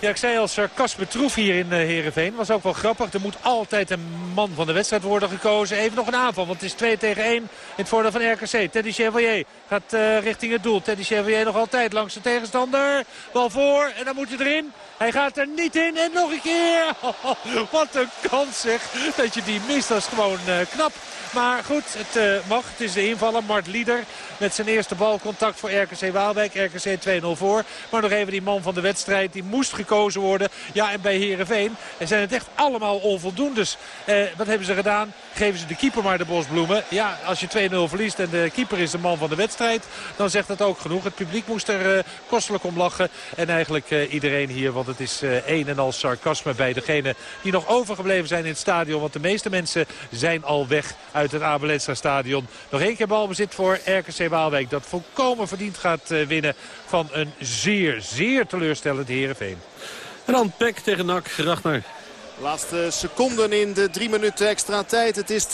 Ja, ik zei al, Sir Casper Troef hier in uh, Heerenveen. Was ook wel grappig. Er moet altijd een man van de wedstrijd worden gekozen. Even nog een aanval, want het is 2 tegen 1 in het voordeel van RKC. Teddy Chevalier gaat uh, richting het doel. Teddy Chevalier nog altijd langs de tegenstander. Bal voor en dan moet hij erin. Hij gaat er niet in en nog een keer. wat een kans zeg. Dat je die mist, dat is gewoon uh, knap. Maar goed, het uh, mag. Het is de invaller. Mart Lieder met zijn eerste balcontact voor RKC Waalwijk. RKC 2-0 voor. Maar nog even die man van de wedstrijd. Die moest gekozen worden. Ja, en bij Heerenveen zijn het echt allemaal onvoldoendes. Uh, wat hebben ze gedaan? Geven ze de keeper maar de bosbloemen. Ja, als je 2-0 verliest en de keeper is de man van de wedstrijd. Dan zegt dat ook genoeg. Het publiek moest er kostelijk om lachen. En eigenlijk iedereen hier. Want het is een en al sarcasme bij degenen die nog overgebleven zijn in het stadion. Want de meeste mensen zijn al weg uit het Abelensa stadion. Nog één keer balbezit voor RKC Waalwijk. Dat volkomen verdiend gaat uh, winnen van een zeer, zeer teleurstellend Heerenveen. En dan Peck tegen NAC. Ragnar. Laatste seconden in de drie minuten extra tijd. Het is 2-0.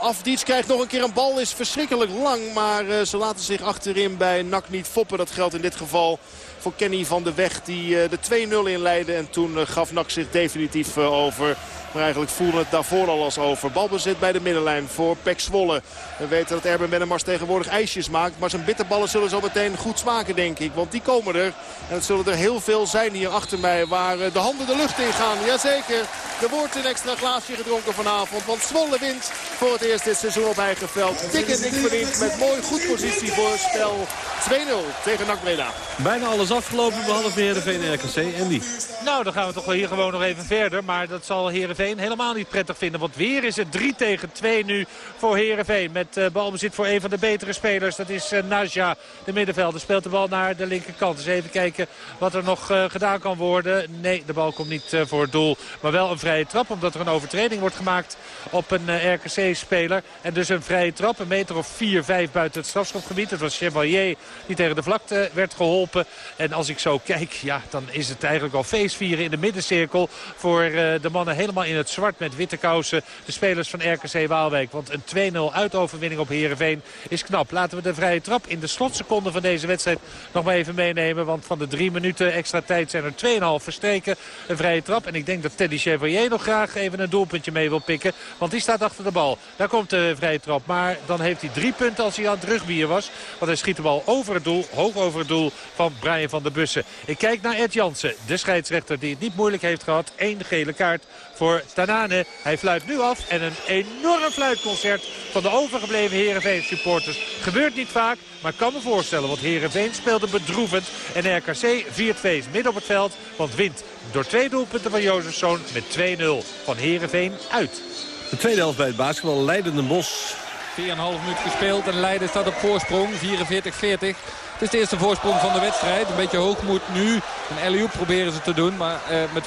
Afdiets krijgt nog een keer een bal. Is verschrikkelijk lang. Maar uh, ze laten zich achterin bij NAC niet foppen. Dat geldt in dit geval voor Kenny van de Weg. Die uh, de 2-0 inleidde. En toen uh, gaf NAC zich definitief over. Maar eigenlijk voelde het daarvoor al als over. Balbezit bij de middenlijn voor Pek Zwolle. We weten dat Erben Bennemars tegenwoordig ijsjes maakt. Maar zijn bitterballen zullen zo meteen goed smaken, denk ik. Want die komen er. En het zullen er heel veel zijn hier achter mij. Waar de handen de lucht in gaan. Jazeker. Er wordt een extra glaasje gedronken vanavond. Want Zwolle wint voor het eerst dit seizoen op eigen veld. Dik en dik verdiend. Met mooi goed positie voor spel. 2-0 tegen NAC Breda. Bijna alles afgelopen behalve Heerenveen RKC. Andy. Nou, dan gaan we toch wel hier gewoon nog even verder. Maar dat zal Heerenveen helemaal niet prettig vinden. Want weer is het 3 tegen 2 nu voor Heerenveen. Met uh, balbezit voor een van de betere spelers. Dat is uh, Naja, de middenvelder. Speelt de bal naar de linkerkant. Dus even kijken wat er nog uh, gedaan kan worden. Nee, de bal komt niet voor het doel. Maar wel een vrije trap. Omdat er een overtreding wordt gemaakt op een eh, RKC-speler. En dus een vrije trap. Een meter of 4, 5 buiten het strafschopgebied. Het was Chevalier die tegen de vlakte werd geholpen. En als ik zo kijk, ja, dan is het eigenlijk al feestvieren in de middencirkel. Voor eh, de mannen helemaal in het zwart met witte kousen. De spelers van RKC Waalwijk. Want een 2-0 uitoverwinning op Heerenveen is knap. Laten we de vrije trap in de slotseconden van deze wedstrijd nog maar even meenemen. Want van de drie minuten extra tijd zijn er 2,5 verstreken. Een vrije trap. En ik denk dat Teddy Chevalier nog graag even een doelpuntje mee wil pikken. Want die staat achter de bal. Daar komt de vrije trap. Maar dan heeft hij drie punten als hij aan het was. Want hij schiet de bal over het doel. Hoog over het doel van Brian van der Bussen. Ik kijk naar Ed Jansen. De scheidsrechter die het niet moeilijk heeft gehad. Eén gele kaart voor Tanane. Hij fluit nu af. En een enorm fluitconcert van de overgebleven Heerenveen supporters. Gebeurt niet vaak. Maar ik kan me voorstellen. Want Heerenveen speelde bedroevend. En RKC viert feest midden op het veld. Want wint door twee doelpunten van Jozefzoon met 2-0 van Heerenveen uit. De tweede helft bij het basketbal. Leidende Bos 4,5 minuut gespeeld en Leiden staat op voorsprong. 44-40. Het is de eerste voorsprong van de wedstrijd. Een beetje hoogmoed nu. Een alley proberen ze te doen. Maar eh, met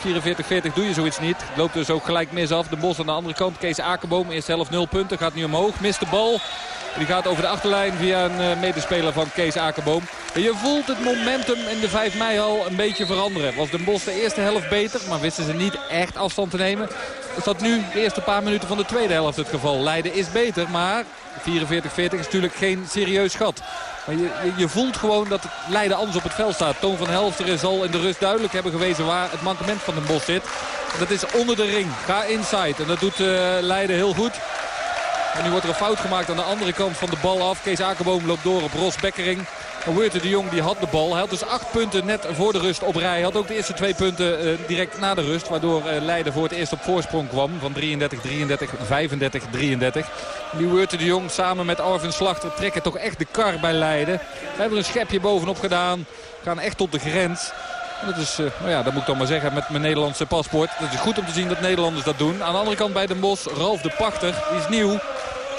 44-40 doe je zoiets niet. Het loopt dus ook gelijk mis af. De Bos aan de andere kant. Kees Akerboom. Eerst zelf 0 punten. Gaat nu omhoog. Mist de bal. Die gaat over de achterlijn via een eh, medespeler van Kees Akerboom. En je voelt het momentum in de 5 mei al een beetje veranderen. Was de Bos de eerste helft beter. Maar wisten ze niet echt afstand te nemen. Is dat nu de eerste paar minuten van de tweede helft het geval. Leiden is beter. Maar 44-40 is natuurlijk geen serieus gat. Maar je, je, voelt gewoon dat Leiden anders op het veld staat. Toon van Helfteren zal in de rust duidelijk hebben gewezen waar het mankement van de Bos zit. Dat is onder de ring. Ga inside. En dat doet uh, Leiden heel goed. En nu wordt er een fout gemaakt aan de andere kant van de bal af. Kees Akerboom loopt door op Ros Bekkering. Weerte de Jong die had de bal. Hij had dus acht punten net voor de rust op rij. Hij had ook de eerste twee punten uh, direct na de rust. Waardoor uh, Leiden voor het eerst op voorsprong kwam. Van 33, 33, 35, 33. Nu Weerte de Jong samen met Arvin Slachter trekken toch echt de kar bij Leiden. We hebben een schepje bovenop gedaan. Gaan echt tot de grens. En dat is, uh, nou ja, dat moet ik dan maar zeggen met mijn Nederlandse paspoort. Het is goed om te zien dat Nederlanders dat doen. Aan de andere kant bij Den Bosch, Ralf de Pachter, die is nieuw.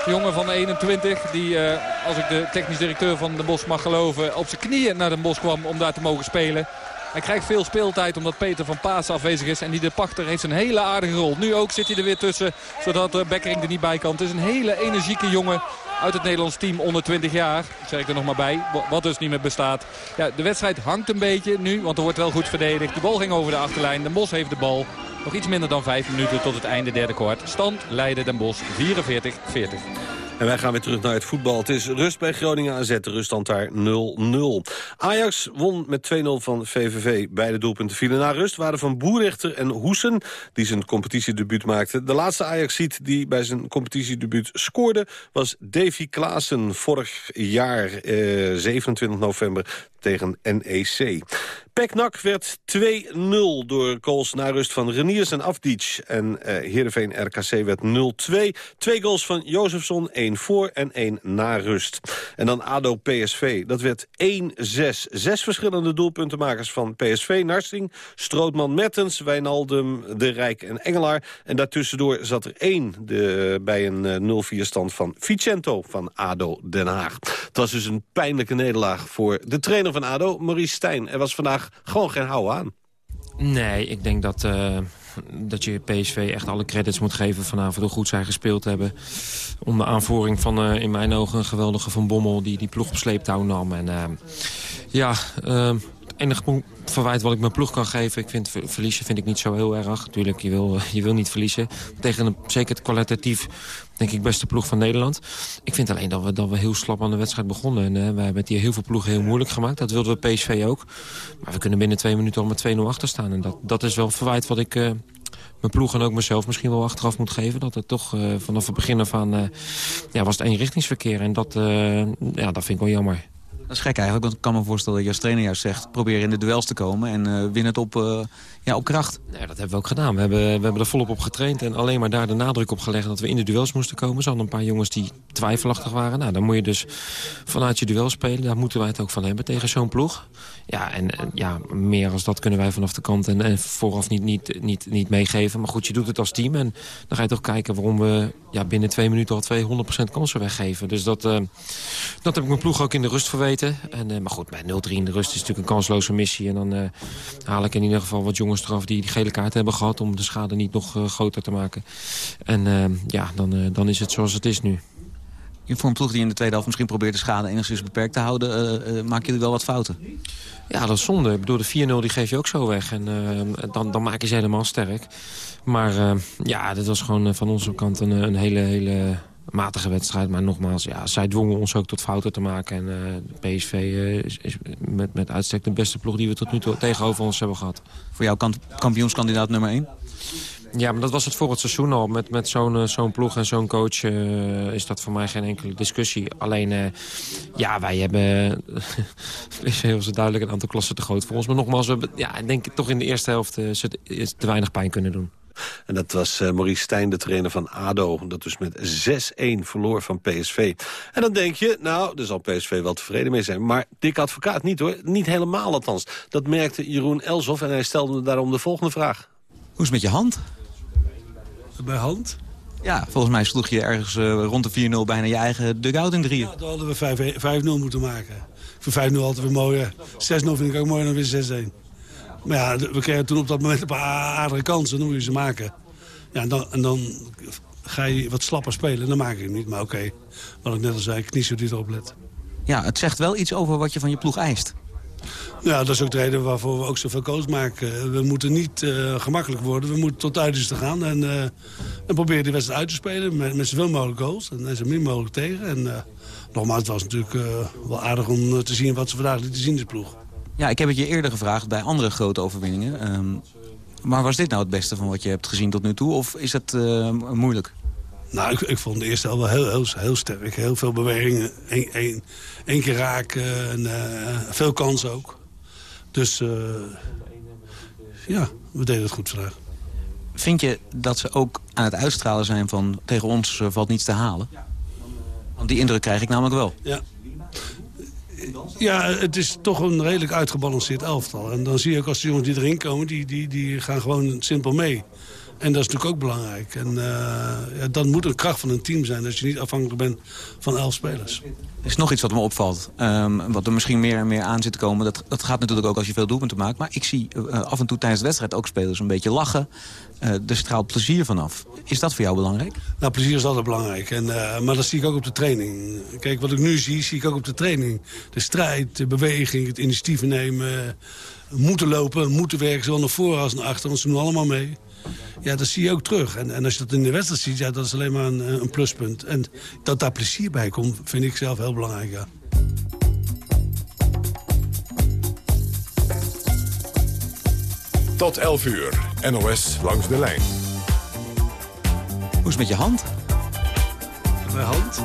Jongen van 21 die, uh, als ik de technisch directeur van Den Bosch mag geloven... op zijn knieën naar Den Bosch kwam om daar te mogen spelen. Hij krijgt veel speeltijd omdat Peter van Paas afwezig is. En die de Pachter heeft een hele aardige rol. Nu ook zit hij er weer tussen, zodat uh, Bekkering er niet bij kan. Het is een hele energieke jongen uit het Nederlands team onder 20 jaar. Zeg ik er nog maar bij, wat dus niet meer bestaat. Ja, de wedstrijd hangt een beetje nu, want er wordt wel goed verdedigd. De bal ging over de achterlijn, de Bos heeft de bal. Nog iets minder dan 5 minuten tot het einde derde kwart. Stand Leiden Den Bosch 44-40. En wij gaan weer terug naar het voetbal. Het is rust bij Groningen AZ, de ruststand daar 0-0. Ajax won met 2-0 van VVV. Beide doelpunten vielen na rust waren van Boerrechter en Hoesen... die zijn competitiedebuut maakten. De laatste Ajax-ziet die bij zijn competitiedebuut scoorde... was Davy Klaassen vorig jaar, eh, 27 november, tegen NEC. Peknak werd 2-0 door goals na rust van Reniers en Afdic. En uh, Heerenveen RKC werd 0-2. Twee goals van Jozefson, één voor en één na rust. En dan ADO PSV, dat werd 1-6. Zes verschillende doelpuntenmakers van PSV. Narsing, Strootman, Mertens, Wijnaldum, De Rijk en Engelaar. En daartussendoor zat er één de, bij een 0-4 stand van Vicento van ADO Den Haag. Het was dus een pijnlijke nederlaag voor de trainer van ADO, Maurice Stijn. Er was vandaag gewoon geen hou aan. Nee, ik denk dat, uh, dat je PSV echt alle credits moet geven vanavond hoe goed zij gespeeld hebben. Om de aanvoering van uh, in mijn ogen een geweldige Van Bommel die die ploeg op sleeptouw nam. En uh, ja, enige verwijt wat ik mijn ploeg kan geven. Ik vind verliezen vind ik niet zo heel erg. Tuurlijk, je wil, je wil niet verliezen. Tegen een zeker het kwalitatief denk ik beste ploeg van Nederland. Ik vind alleen dat we, dat we heel slap aan de wedstrijd begonnen. En uh, wij hebben het hier heel veel ploegen heel moeilijk gemaakt. Dat wilden we PSV ook. Maar we kunnen binnen twee minuten al met 2-0 achter staan. En dat, dat is wel verwijt wat ik... Uh, mijn ploeg en ook mezelf misschien wel achteraf moet geven. Dat het toch vanaf het begin af aan ja, was het eenrichtingsverkeer. En dat, ja, dat vind ik wel jammer. Dat is gek eigenlijk, want ik kan me voorstellen dat je als trainer juist zegt... probeer in de duels te komen en uh, win het op, uh, ja, op kracht. Nee, dat hebben we ook gedaan. We hebben, we hebben er volop op getraind en alleen maar daar de nadruk op gelegd... dat we in de duels moesten komen. Er hadden een paar jongens die twijfelachtig waren. Nou, dan moet je dus vanuit je duel spelen. Daar moeten wij het ook van hebben tegen zo'n ploeg. Ja, en, en ja, meer als dat kunnen wij vanaf de kant en, en vooraf niet, niet, niet, niet meegeven. Maar goed, je doet het als team en dan ga je toch kijken... waarom we ja, binnen twee minuten al 200% kansen weggeven. Dus dat, uh, dat heb ik mijn ploeg ook in de rust verweten. En, eh, maar goed, bij 0-3 in de rust is natuurlijk een kansloze missie. En dan eh, haal ik in ieder geval wat jongens eraf die die gele kaart hebben gehad... om de schade niet nog eh, groter te maken. En ja, dan, dan is het zoals het is nu. Voor een ploeg die in de tweede helft misschien probeert de schade enigszins beperkt te houden... eh, eh, maak je wel wat fouten. Ja, dat is zonde. Ik bedoel, de 4-0 die geef je ook zo weg. En eh, dan, dan maak je ze helemaal sterk. Maar ja, dit was gewoon van onze kant een, een hele, hele matige wedstrijd. Maar nogmaals, ja, zij dwongen ons ook tot fouten te maken. En eh, PSV eh, is, is met, met uitstek de beste ploeg die we tot nu toe tegenover ons hebben gehad. Voor jou kan, kampioenskandidaat nummer 1? Ja, maar dat was het voor het seizoen al. Met, met zo'n eh, zo'n ploeg en zo'n coach is dat voor mij geen enkele discussie. Alleen, ja, wij hebben is heel duidelijk een aantal klassen te groot voor ons. Maar nogmaals, we hebben, ja, ik denk toch in de eerste helft is te weinig pijn kunnen doen. En dat was eh, Maurice Stijn, de trainer van ADO. Dat dus met 6-1 verloor van PSV. En dan denk je, nou, daar zal PSV wel tevreden mee zijn. Maar Dick Advocaat niet hoor. Niet helemaal althans. Dat merkte Jeroen Elsof en hij stelde daarom de volgende vraag. Hoe is het met je hand? Bij hand? Ja, volgens mij sloeg je ergens eh, rond de 4-0 bijna je eigen dugout in drieën. Ja, dan hadden we 5 5-0 moeten maken. Ik vind 5-0 altijd weer mooi. hè. 6-0 vind ik ook mooi, dan weer 6-1. Maar ja, we kregen toen op dat moment een paar aardige kansen. Dan moet je ze maken. Ja, en dan, en dan ga je wat slapper spelen. Dan maak ik het niet. Maar oké, wat ik net al zei, ik niet zo die erop let. Ja, het zegt wel iets over wat je van je ploeg eist. Ja, dat is ook de reden waarvoor we ook zoveel coach maken. We moeten niet eh, gemakkelijk worden. We moeten tot uiterste gaan. En, eh, en proberen die wedstrijd uit te spelen met, met zoveel mogelijk goals. En, en zo min mogelijk tegen. En eh, nogmaals, het was natuurlijk wel aardig om te zien wat ze vandaag lieten zien, de ploeg. Ja, ik heb het je eerder gevraagd bij andere grote overwinningen. Ehm, maar was dit nou het beste van wat je hebt gezien tot nu toe? Of is het eh, moeilijk? Nou, ik, ik vond de eerste helft wel heel, heel, heel sterk. Heel veel bewegingen. Eén één, één keer raken. En, eh, veel kansen ook. Dus eh, ja, we deden het goed vandaag. Vind je dat ze ook aan het uitstralen zijn van... tegen ons valt niets te halen? Want die indruk krijg ik namelijk wel. Ja. Ja, het is toch een redelijk uitgebalanceerd elftal. En dan zie je ook als de jongens die erin komen, die, die, die gaan gewoon simpel mee. En dat is natuurlijk ook belangrijk. En eh, ja, dat moet een kracht van een team zijn, dat je niet afhankelijk bent van elf spelers. Er is nog iets wat me opvalt. ehm, wat er misschien meer en meer aan zit te komen. Dat, dat gaat natuurlijk ook als je veel doelpunten maakt. Maar ik zie eh, af en toe tijdens de wedstrijd ook spelers een beetje lachen. Eh er straalt plezier vanaf. Is dat voor jou belangrijk? Nou, plezier is altijd belangrijk. En, maar dat zie ik ook op de training. Kijk, wat ik nu zie, zie ik ook op de training. De strijd, de beweging, het initiatief nemen. Moeten lopen, moeten werken, zowel naar voren als naar achter. Want ze doen allemaal mee. Ja, dat zie je ook terug. En, en als je dat in de wedstrijd ziet, ja, dat is alleen maar een, een pluspunt. En dat daar plezier bij komt, vind ik zelf heel belangrijk, ja. Tot 11 uur, NOS langs de lijn. Hoe is het met je hand? Mijn hand?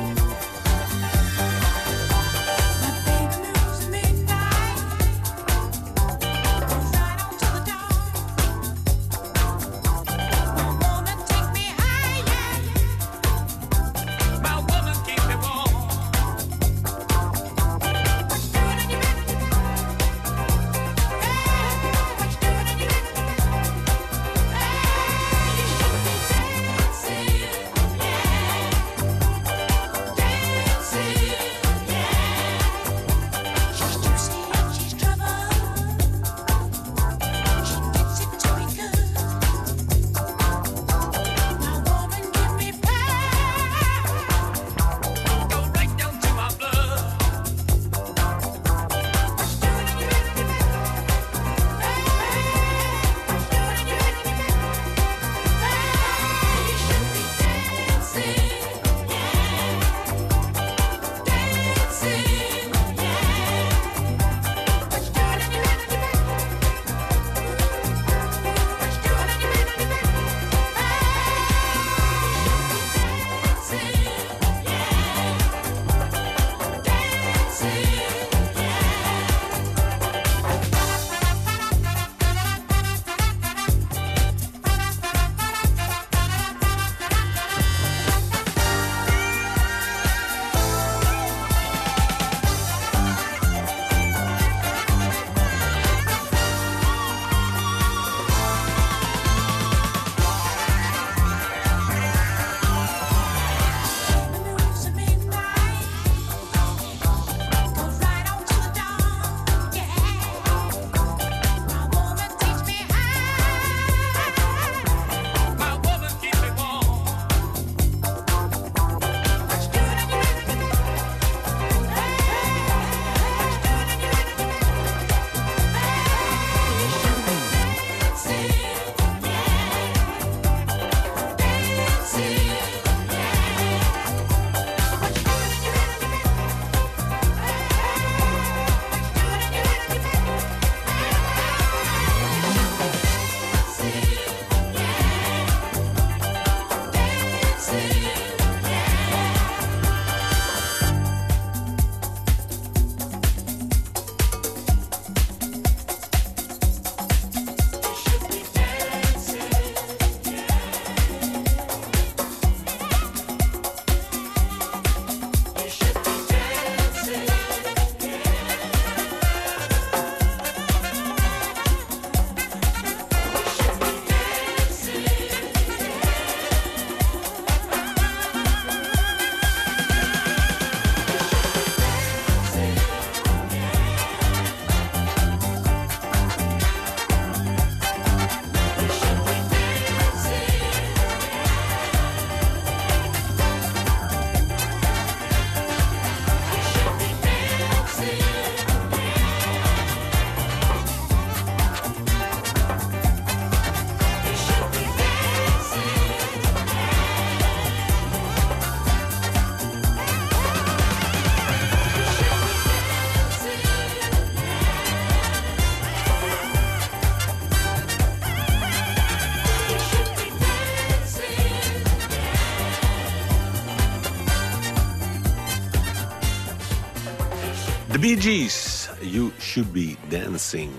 Bee Gees, You Should Be Dancing.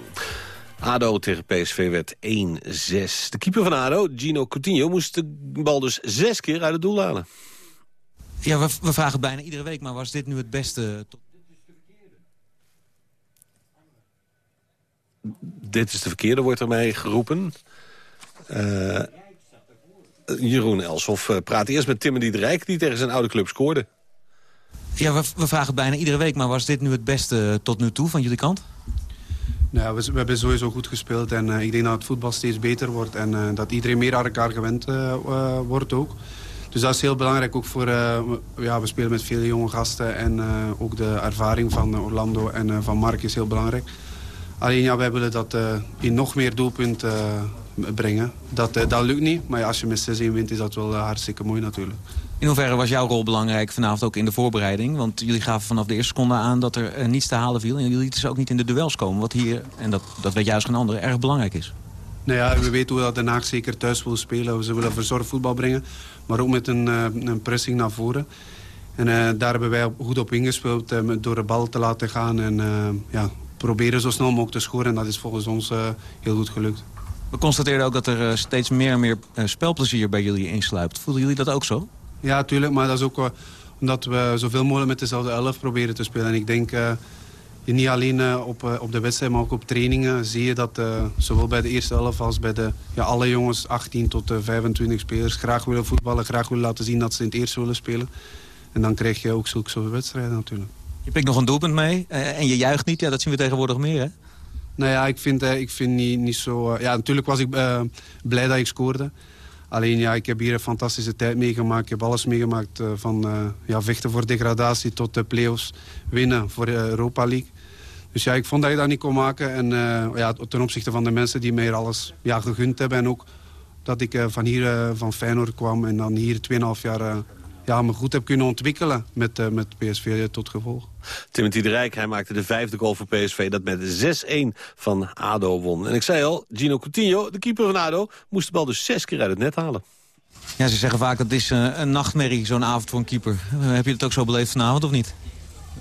ADO tegen PSV werd 1-6. De keeper van ADO, Gino Coutinho, moest de bal dus zes keer uit het doel halen. Ja, we, we vragen het bijna iedere week, maar was dit nu het beste... tot- Dit is de verkeerde, wordt ermee geroepen. Eh, Jeroen Elshoff eh, praat eerst met Timothy de Rijk... die tegen zijn oude club scoorde. Ja, we, we vragen bijna iedere week, maar was dit nu het beste tot nu toe van jullie kant? Nou we, we hebben sowieso goed gespeeld en eh, ik denk dat het voetbal steeds beter wordt en eh, dat iedereen meer aan elkaar gewend eh, eh, wordt ook. Dus dat is heel belangrijk ook voor, eh, ja, we spelen met veel jonge gasten en eh, ook de ervaring van eh, Orlando en eh, van Mark is heel belangrijk. Alleen ja, wij willen dat eh, in nog meer doelpunten eh, brengen. Dat, eh, dat lukt niet, maar als je met 6-1 wint is dat wel eh, hartstikke mooi natuurlijk. In hoeverre was jouw rol belangrijk vanavond ook in de voorbereiding? Want jullie gaven vanaf de eerste seconde aan dat er eh, niets te halen viel. En jullie lieten ze ook niet in de duels komen. Wat hier, en dat, dat weet juist geen andere, erg belangrijk is. Nou ja, we weten hoe dat Den Haag zeker thuis wil spelen. Ze willen verzorgd voetbal brengen, maar ook met een, eh, een pressing naar voren. En eh, daar hebben wij goed op ingespeeld door de bal te laten gaan. En ja, proberen zo snel mogelijk te scoren. En dat is volgens ons heel goed gelukt. We constateerden ook dat er steeds meer en meer spelplezier bij jullie insluipt. Voelden jullie dat ook zo? Ja, tuurlijk, maar dat is ook eh, omdat we zoveel mogelijk met dezelfde elf proberen te spelen. En ik denk, je niet alleen eh, op, op de wedstrijd, maar ook op trainingen zie je dat zowel bij de eerste elf als bij de, ja, alle jongens, 18 tot eh, 25 spelers, graag willen voetballen, graag willen laten zien dat ze in het eerste willen spelen. En dan krijg je ook zulke soort wedstrijden natuurlijk. Je pikt nog een doelpunt mee en je juicht niet. Ja, dat zien we tegenwoordig meer, hè? Nou ja, ik vind, eh, ik vind niet, niet zo... ja, natuurlijk was ik blij dat ik scoorde. Alleen ja, ik heb hier een fantastische tijd meegemaakt. Ik heb alles meegemaakt eh, van eh, ja, vechten voor degradatie tot de play-offs winnen voor de Europa League. Dus ja, ik vond dat ik dat niet kon maken. En eh, ja, ten opzichte van de mensen die mij hier alles gegund hebben. En ook dat ik van hier, van Feyenoord kwam en dan hier 2,5 jaar ja, me goed heb kunnen ontwikkelen met, eh, met PSV tot gevolg. Timothy de Rijk, hij maakte de vijfde goal voor PSV... dat met 6-1 van ADO won. En ik zei al, Gino Coutinho, de keeper van ADO... moest de bal dus zes keer uit het net halen. Ja, ze zeggen vaak dat het is eh, een nachtmerrie, zo'n avond voor een keeper. Eh, heb je dat ook zo beleefd vanavond, of niet?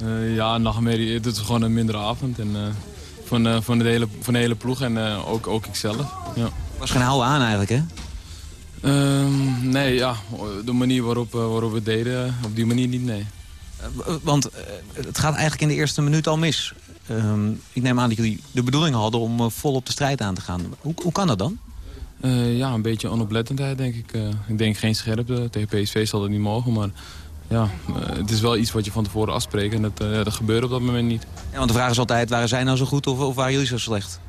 Eh, ja, nachtmerrie. Het is gewoon een mindere avond. En, eh, van, eh, van, de hele, van de hele ploeg en eh, ook, ook ikzelf. Ja. was geen houden aan eigenlijk, hè? Ehm, nee, ja. De manier waarop, eh, waarop we het deden, op die manier niet, nee. Eh, Want eh, het gaat eigenlijk in de eerste minuut al mis. Ehm, ik neem aan dat jullie de bedoeling hadden om vol op de strijd aan te gaan. Hoe, hoe kan dat dan? Uh, ja, een beetje onoplettendheid, denk ik. Uh, ik denk geen scherpte. Tegen PSV zal dat niet mogen, maar... Ja, het is wel iets wat je van tevoren afspreekt en dat, dat gebeurt op dat moment niet. Ja, want de vraag is altijd, waren zij nou zo goed of, of waren jullie zo slecht?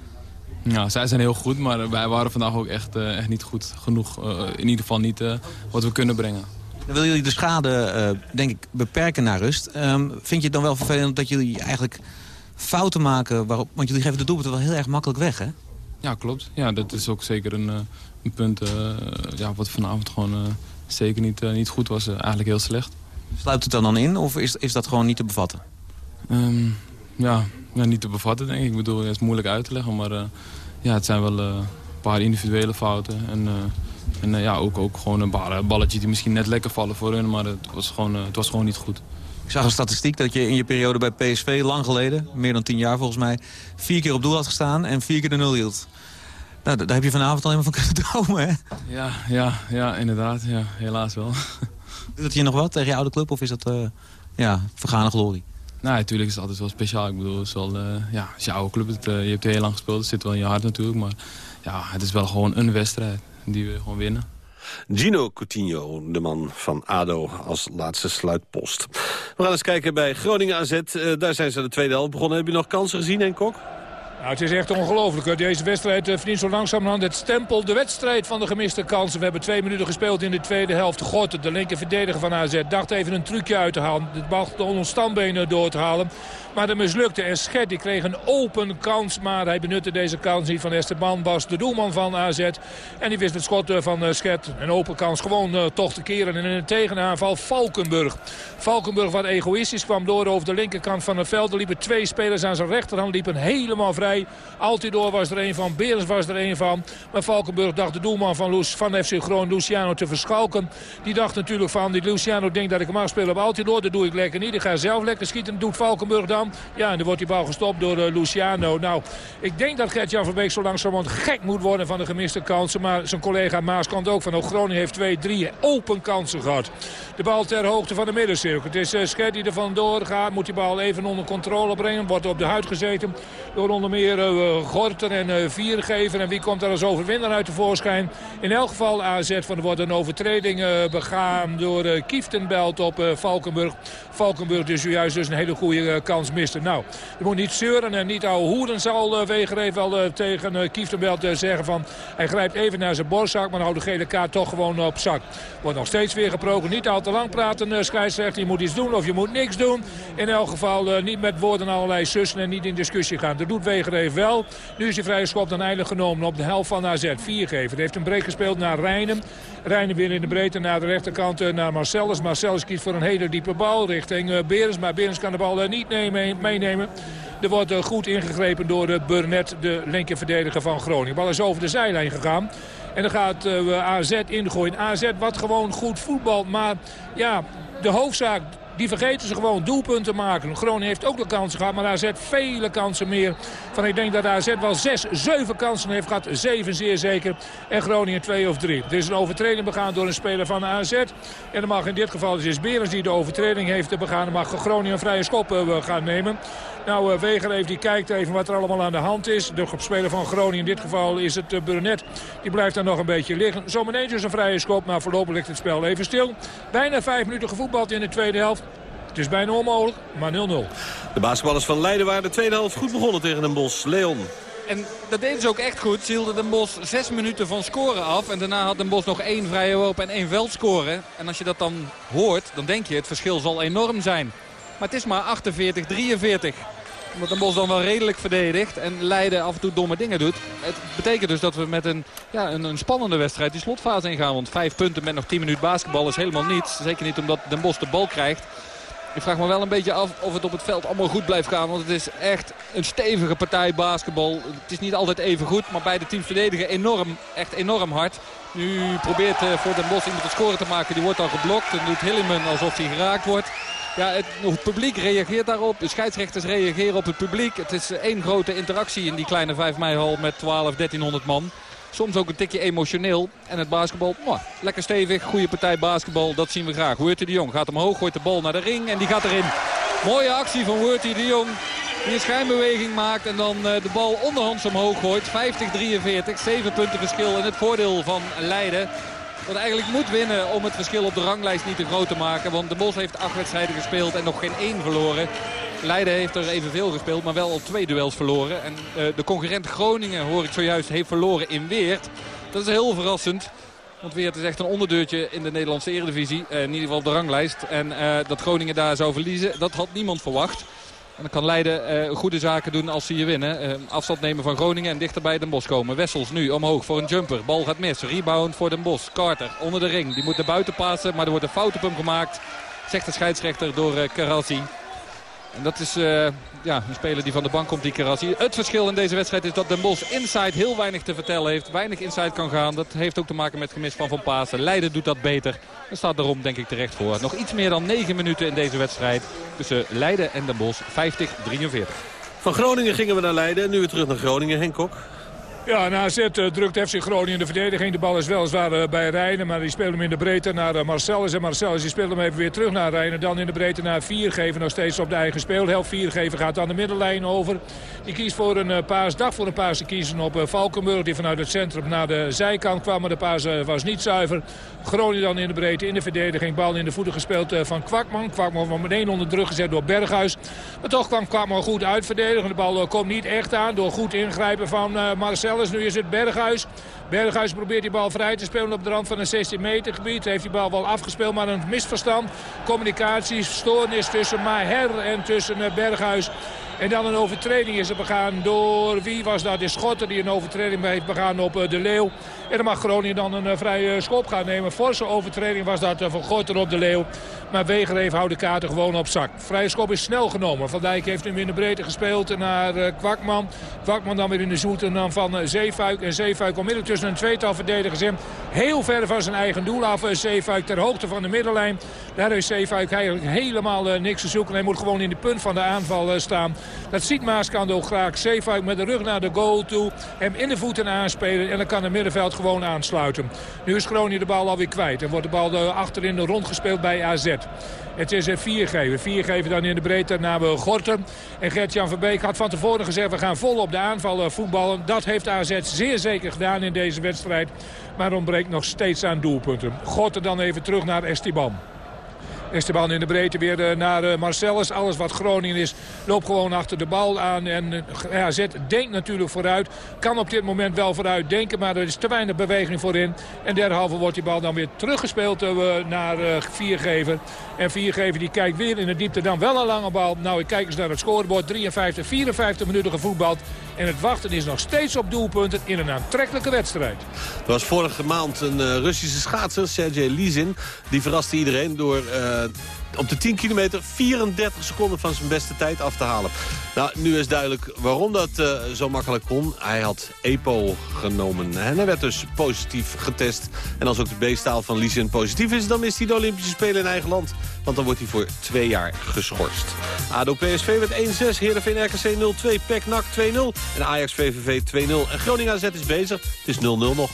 Ja, zij zijn heel goed, maar wij waren vandaag ook echt, uh, echt niet goed genoeg. Uh, in ieder geval niet uh, wat we kunnen brengen. Dan willen jullie de schade, denk ik, beperken naar rust. Um, vind je het dan wel vervelend dat jullie eigenlijk fouten maken? Waarop, want jullie geven de doelpunten wel heel erg makkelijk weg, hè? Ja, klopt. Ja, dat is ook zeker een, een punt ja, wat vanavond gewoon zeker niet, niet goed was. eigenlijk heel slecht. Sluit het dan dan in of is, is dat gewoon niet te bevatten? Um, ja, ja, niet te bevatten denk ik. Ik bedoel, het is moeilijk uit te leggen, maar uh, ja, het zijn wel uh, een paar individuele fouten. En, uh, en ja, ook, ook gewoon een paar balletjes die misschien net lekker vallen voor hun, maar het was gewoon, het was gewoon niet goed. Ik zag een statistiek dat je in je periode bij PSV, lang geleden, meer dan tien jaar volgens mij, vier keer op doel had gestaan en vier keer de nul hield. Nou, daar heb je vanavond al helemaal van kunnen dromen, hè? Ja, ja, ja inderdaad. Ja, helaas wel. Doet dat je nog wat tegen je oude club of is dat ja, vergane glorie? Nou, natuurlijk is het altijd wel speciaal. Ik bedoel, het is wel, uh, ja, oude club. Uh, je hebt heel lang gespeeld, het zit wel in je hart natuurlijk. Maar ja, het is wel gewoon een wedstrijd die we gewoon winnen. Gino Coutinho, de man van ADO, als laatste sluitpost. We gaan eens kijken bij Groningen AZ. Uh, daar zijn ze de tweede helft begonnen. Heb je nog kansen gezien, Henk Kok? Nou, het is echt ongelooflijk. Deze wedstrijd uh, verdient zo langzamerhand het stempel. De wedstrijd van de gemiste kansen. We hebben twee minuten gespeeld in de tweede helft. God, de linker verdediger van AZ, dacht even een trucje uit te halen. Het bal onder standbenen door te halen. Maar dat mislukte. En Schet die kreeg een open kans. Maar hij benutte deze kans niet van Esteban Bas, de doelman van AZ. En die wist het schot van uh, Schet. Een open kans gewoon uh, toch te keren. En in een tegenaanval Valkenburg. Valkenburg wat egoïstisch kwam door over de linkerkant van het veld. Er liepen twee spelers aan zijn rechterhand. Liepen helemaal vrij. Altidoor was er een van, Berens was er een van. Maar Valkenburg dacht de doelman van, Loes, van FC Groningen, Luciano, te verschalken. Die dacht natuurlijk van, die Luciano denkt dat ik hem mag spelen op Altidoor. Dat doe ik lekker niet. Ik ga zelf lekker schieten. doet Valkenburg dan. Ja, en dan wordt die bal gestopt door uh, Luciano. Nou, ik denk dat Gert-Jan van Beek zo langzamerhand gek moet worden van de gemiste kansen. Maar zijn collega Maas kan ook van. Groningen heeft twee, drie open kansen gehad. De bal ter hoogte van de middencirkel. Het is uh, die er vandoor gaat. Moet die bal even onder controle brengen. Wordt op de huid gezeten door onder meer uh, Gorter en uh, Viergever. En wie komt daar als overwinnaar uit tevoorschijn? In elk geval AZ. Van er wordt een overtreding begaan door Kieftenbelt op Valkenburg. Valkenburg dus zojuist dus een hele goede kans miste. Nou, je moet niet zeuren en niet ouwe hoeren zal Wegereef wel tegen Kieftenbelt zeggen van... Hij grijpt even naar zijn borstzak, maar houdt de gele kaart toch gewoon op zak. Wordt nog steeds weer geproken. Niet al te lang praten, uh, scheidsrechter. Je moet iets doen of je moet niks doen. In elk geval uh, niet met woorden allerlei sussen en niet in discussie gaan. Dat doet Wegereef wel. Nu is die vrije schop dan eindelijk genomen op de helft van AZ. Viergever heeft een break gespeeld naar Rijnen. Rijnen weer in de breedte naar de rechterkant uh, naar Marcellus. Marcellus kiest voor een hele diepe bal richting uh, Berens. Maar Berens kan de bal niet nemen, meenemen. Er wordt uh, goed ingegrepen door Burnett, de linkerverdediger van Groningen. De bal is over de zijlijn gegaan. En dan gaat uh, AZ ingooien. AZ wat gewoon goed voetbal. Maar ja, de hoofdzaak die vergeten ze gewoon doelpunten maken. Groningen heeft ook de kansen gehad, maar AZ vele kansen meer. Van ik denk dat AZ wel zes, zeven kansen heeft gehad. Zeven zeer zeker. En Groningen twee of drie. Er is een overtreding begaan door een speler van AZ. En dan mag in dit geval, het is Berens die de overtreding heeft begaan. Dan mag Groningen een vrije schop uh, gaan nemen. Nou, uh, Weger die kijkt even wat er allemaal aan de hand is. De speler van Groningen, in dit geval is het uh, Burnett. Die blijft daar nog een beetje liggen. Zometeen dus een vrije schop, maar voorlopig ligt het spel even stil. Bijna vijf minuten gevoetbald in de tweede helft. Het is bijna onmogelijk, maar 0-0. De basketballers van Leiden waren de tweede helft goed begonnen tegen Den Bosch. Leon. En dat deden ze ook echt goed. Ze hielden Den Bosch zes minuten van scoren af. En daarna had Den Bosch nog één vrije worp en één veld scoren. En als je dat dan hoort, dan denk je het verschil zal enorm zijn. Maar het is maar 48-43 omdat Den Bosch dan wel redelijk verdedigt en Leiden af en toe domme dingen doet. Het betekent dus dat we met een, ja, een, een spannende wedstrijd die slotfase ingaan. Want vijf punten met nog 10 minuten basketbal is helemaal niets. Zeker niet omdat Den Bosch de bal krijgt. Ik vraag me wel een beetje af of het op het veld allemaal goed blijft gaan. Want het is echt een stevige partij basketbal. Het is niet altijd even goed, maar beide teams verdedigen enorm, echt enorm hard. Nu probeert voor Den Bosch iemand te scoren te maken. Die wordt dan geblokt. Dan doet Hilleman alsof hij geraakt wordt. Ja, het, het, publiek reageert daarop. De scheidsrechters reageren op het publiek. Het is één grote interactie in die kleine 5 mei-hal met 12, 1300 man. Soms ook een tikje emotioneel. En het basketbal, lekker stevig. Goede partij basketbal, dat zien we graag. Wurty de Jong gaat omhoog, gooit de bal naar de ring en die gaat erin. Mooie actie van Wurty de Jong. Die een schijnbeweging maakt en dan de bal onderhands omhoog gooit. 50-43, 7 punten verschil in het voordeel van Leiden. Dat eigenlijk moet winnen om het verschil op de ranglijst niet te groot te maken. Want de Bos heeft acht wedstrijden gespeeld en nog geen één verloren. Leiden heeft er evenveel gespeeld, maar wel al twee duels verloren. En uh, de concurrent Groningen, hoor ik zojuist, heeft verloren in Weert. Dat is heel verrassend. Want Weert is echt een onderdeurtje in de Nederlandse eredivisie. Uh, in ieder geval op de ranglijst. En uh, dat Groningen daar zou verliezen, dat had niemand verwacht. En dan kan Leiden goede zaken doen als ze hier winnen. Afstand nemen van Groningen en dichter bij Den Bosch komen. Wessels nu omhoog voor een jumper. Bal gaat mis. Rebound voor Den Bosch. Carter onder de ring. Die moet naar buiten passen. Maar er wordt een fout op hem gemaakt. Zegt de scheidsrechter door Karasi. En dat is uh, ja, een speler die van de bank komt, die Karasi. Het verschil in deze wedstrijd is dat Den Bosch inside heel weinig te vertellen heeft. Weinig inside kan gaan. Dat heeft ook te maken met gemis van Van Pasen. Leiden doet dat beter. En staat daarom denk ik terecht voor. Nog iets meer dan 9 minuten in deze wedstrijd. Tussen Leiden en Den Bosch. 50-43. Van Groningen gingen we naar Leiden. Nu weer terug naar Groningen. Henk Kok. Ja, na AZ uh, drukt FC Groningen in de verdediging. De bal is weliswaar uh, bij Rijnen, maar die speelt hem in de breedte naar uh, Marcellus. En Marcellus die speelt hem even weer terug naar Rijnen. Dan in de breedte naar Viergever, nog steeds op de eigen speelhelft. Viergever gaat aan de middenlijn over. Die kiest voor een paas, dag voor een paas te kiezen op Valkenburg. Die vanuit het centrum naar de zijkant kwam, maar de paas was niet zuiver. Groningen dan in de breedte, in de verdediging. Bal in de voeten gespeeld van Kwakman. Kwakman wordt meteen onder druk gezet door Berghuis. Maar toch kwam Kwakman goed uitverdedigen. De bal komt niet echt aan door goed ingrijpen van Marcellus. Nu is het Berghuis. Berghuis probeert die bal vrij te spelen op de rand van een 16 meter gebied. Heeft die bal wel afgespeeld, maar een misverstand. Communicatie, stoornis tussen Maher en tussen Berghuis. En dan een overtreding is er begaan door, wie was dat? De Schotten die een overtreding heeft begaan op eh, De Leeuw. En dan mag Groningen dan een eh, vrije schop gaan nemen. Forse overtreding was dat eh, van Gorter op De Leeuw. Maar Wegereef houdt de kaarten gewoon op zak. Vrije schop is snel genomen. Van Dijk heeft hem in de breedte gespeeld naar Kwakman. Kwakman dan weer in de zoet en dan van Zeefuik. En Zeefuik onmiddellijk tussen een tweetal verdedigers in. Heel ver van zijn eigen doel af. Zeefuik ter hoogte van de middenlijn. Daar heeft Zeefuik eigenlijk helemaal niks te zoeken. Hij moet gewoon in de punt van de aanval staan. Dat ziet Maaskant ook graag. Zeefuik met de rug naar de goal toe. Hem in de voeten aanspelen. En dan kan het middenveld gewoon aansluiten. Nu is Groningen de bal alweer kwijt. En wordt de bal achterin rondgespeeld bij AZ. Het is een viergever. Viergever dan in de breedte naar eh, Gorten. En Gert-Jan Verbeek had van tevoren gezegd... we gaan vol op de aanval voetballen. Dat heeft AZ zeer zeker gedaan in deze wedstrijd. Maar ontbreekt nog steeds aan doelpunten. Gorten dan even terug naar Estiban. Esteban in de breedte weer eh, naar eh, Marcellus. Alles wat Groningen is loopt gewoon achter de bal aan. En eh, AZ denkt natuurlijk vooruit. Kan op dit moment wel vooruit denken. Maar er is te weinig beweging voorin. En derhalve wordt die bal dan weer teruggespeeld naar Viergever. En Viergever die kijkt weer in de diepte. Dan wel een lange bal. Nou, ik kijk eens naar het scorebord. 53, 54 minuten gevoetbald. En het wachten is nog steeds op doelpunten in een aantrekkelijke wedstrijd. Er was vorige maand een Russische schaatser, Sergej Lizin. Die verraste iedereen door op de 10 kilometer 34 seconden van zijn beste tijd af te halen. Nou, nu is duidelijk waarom dat eh, zo makkelijk kon. Hij had EPO genomen en hij werd dus positief getest. En als ook de B-staal van Lizin positief is, dan mist hij de Olympische Spelen in eigen land. Want dan wordt hij voor twee jaar geschorst. ADO PSV werd 1-6, Heerenveen RKC 0-2, PEC NAC 2-0 en Ajax VVV 2-0. En Groningen AZ is bezig, het is 0-0 nog.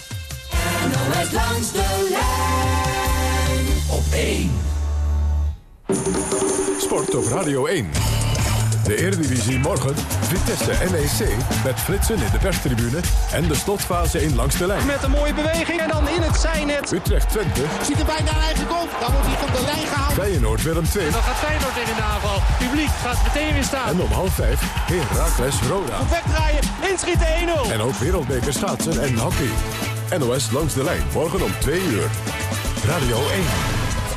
NOS langs de lijn op 1. Sport op Radio 1. De Eredivisie morgen, Vitesse NEC met flitsen in de perstribune en de slotfase in langs de lijn. Met een mooie beweging en dan in het zijnet. Utrecht Twente, Ziet er bijna een eigen goal. Dan wordt hij van de lijn gehaald. Feyenoord Willem 2 Dan gaat Feyenoord in de aanval. Publiek gaat meteen weer staan. en om half vijf Heracles Roda. Wegdraaien, inschieten 1-0. En ook wereldbeker schaatsen en hockey. NOS langs de lijn, morgen om 2 uur. Radio 1.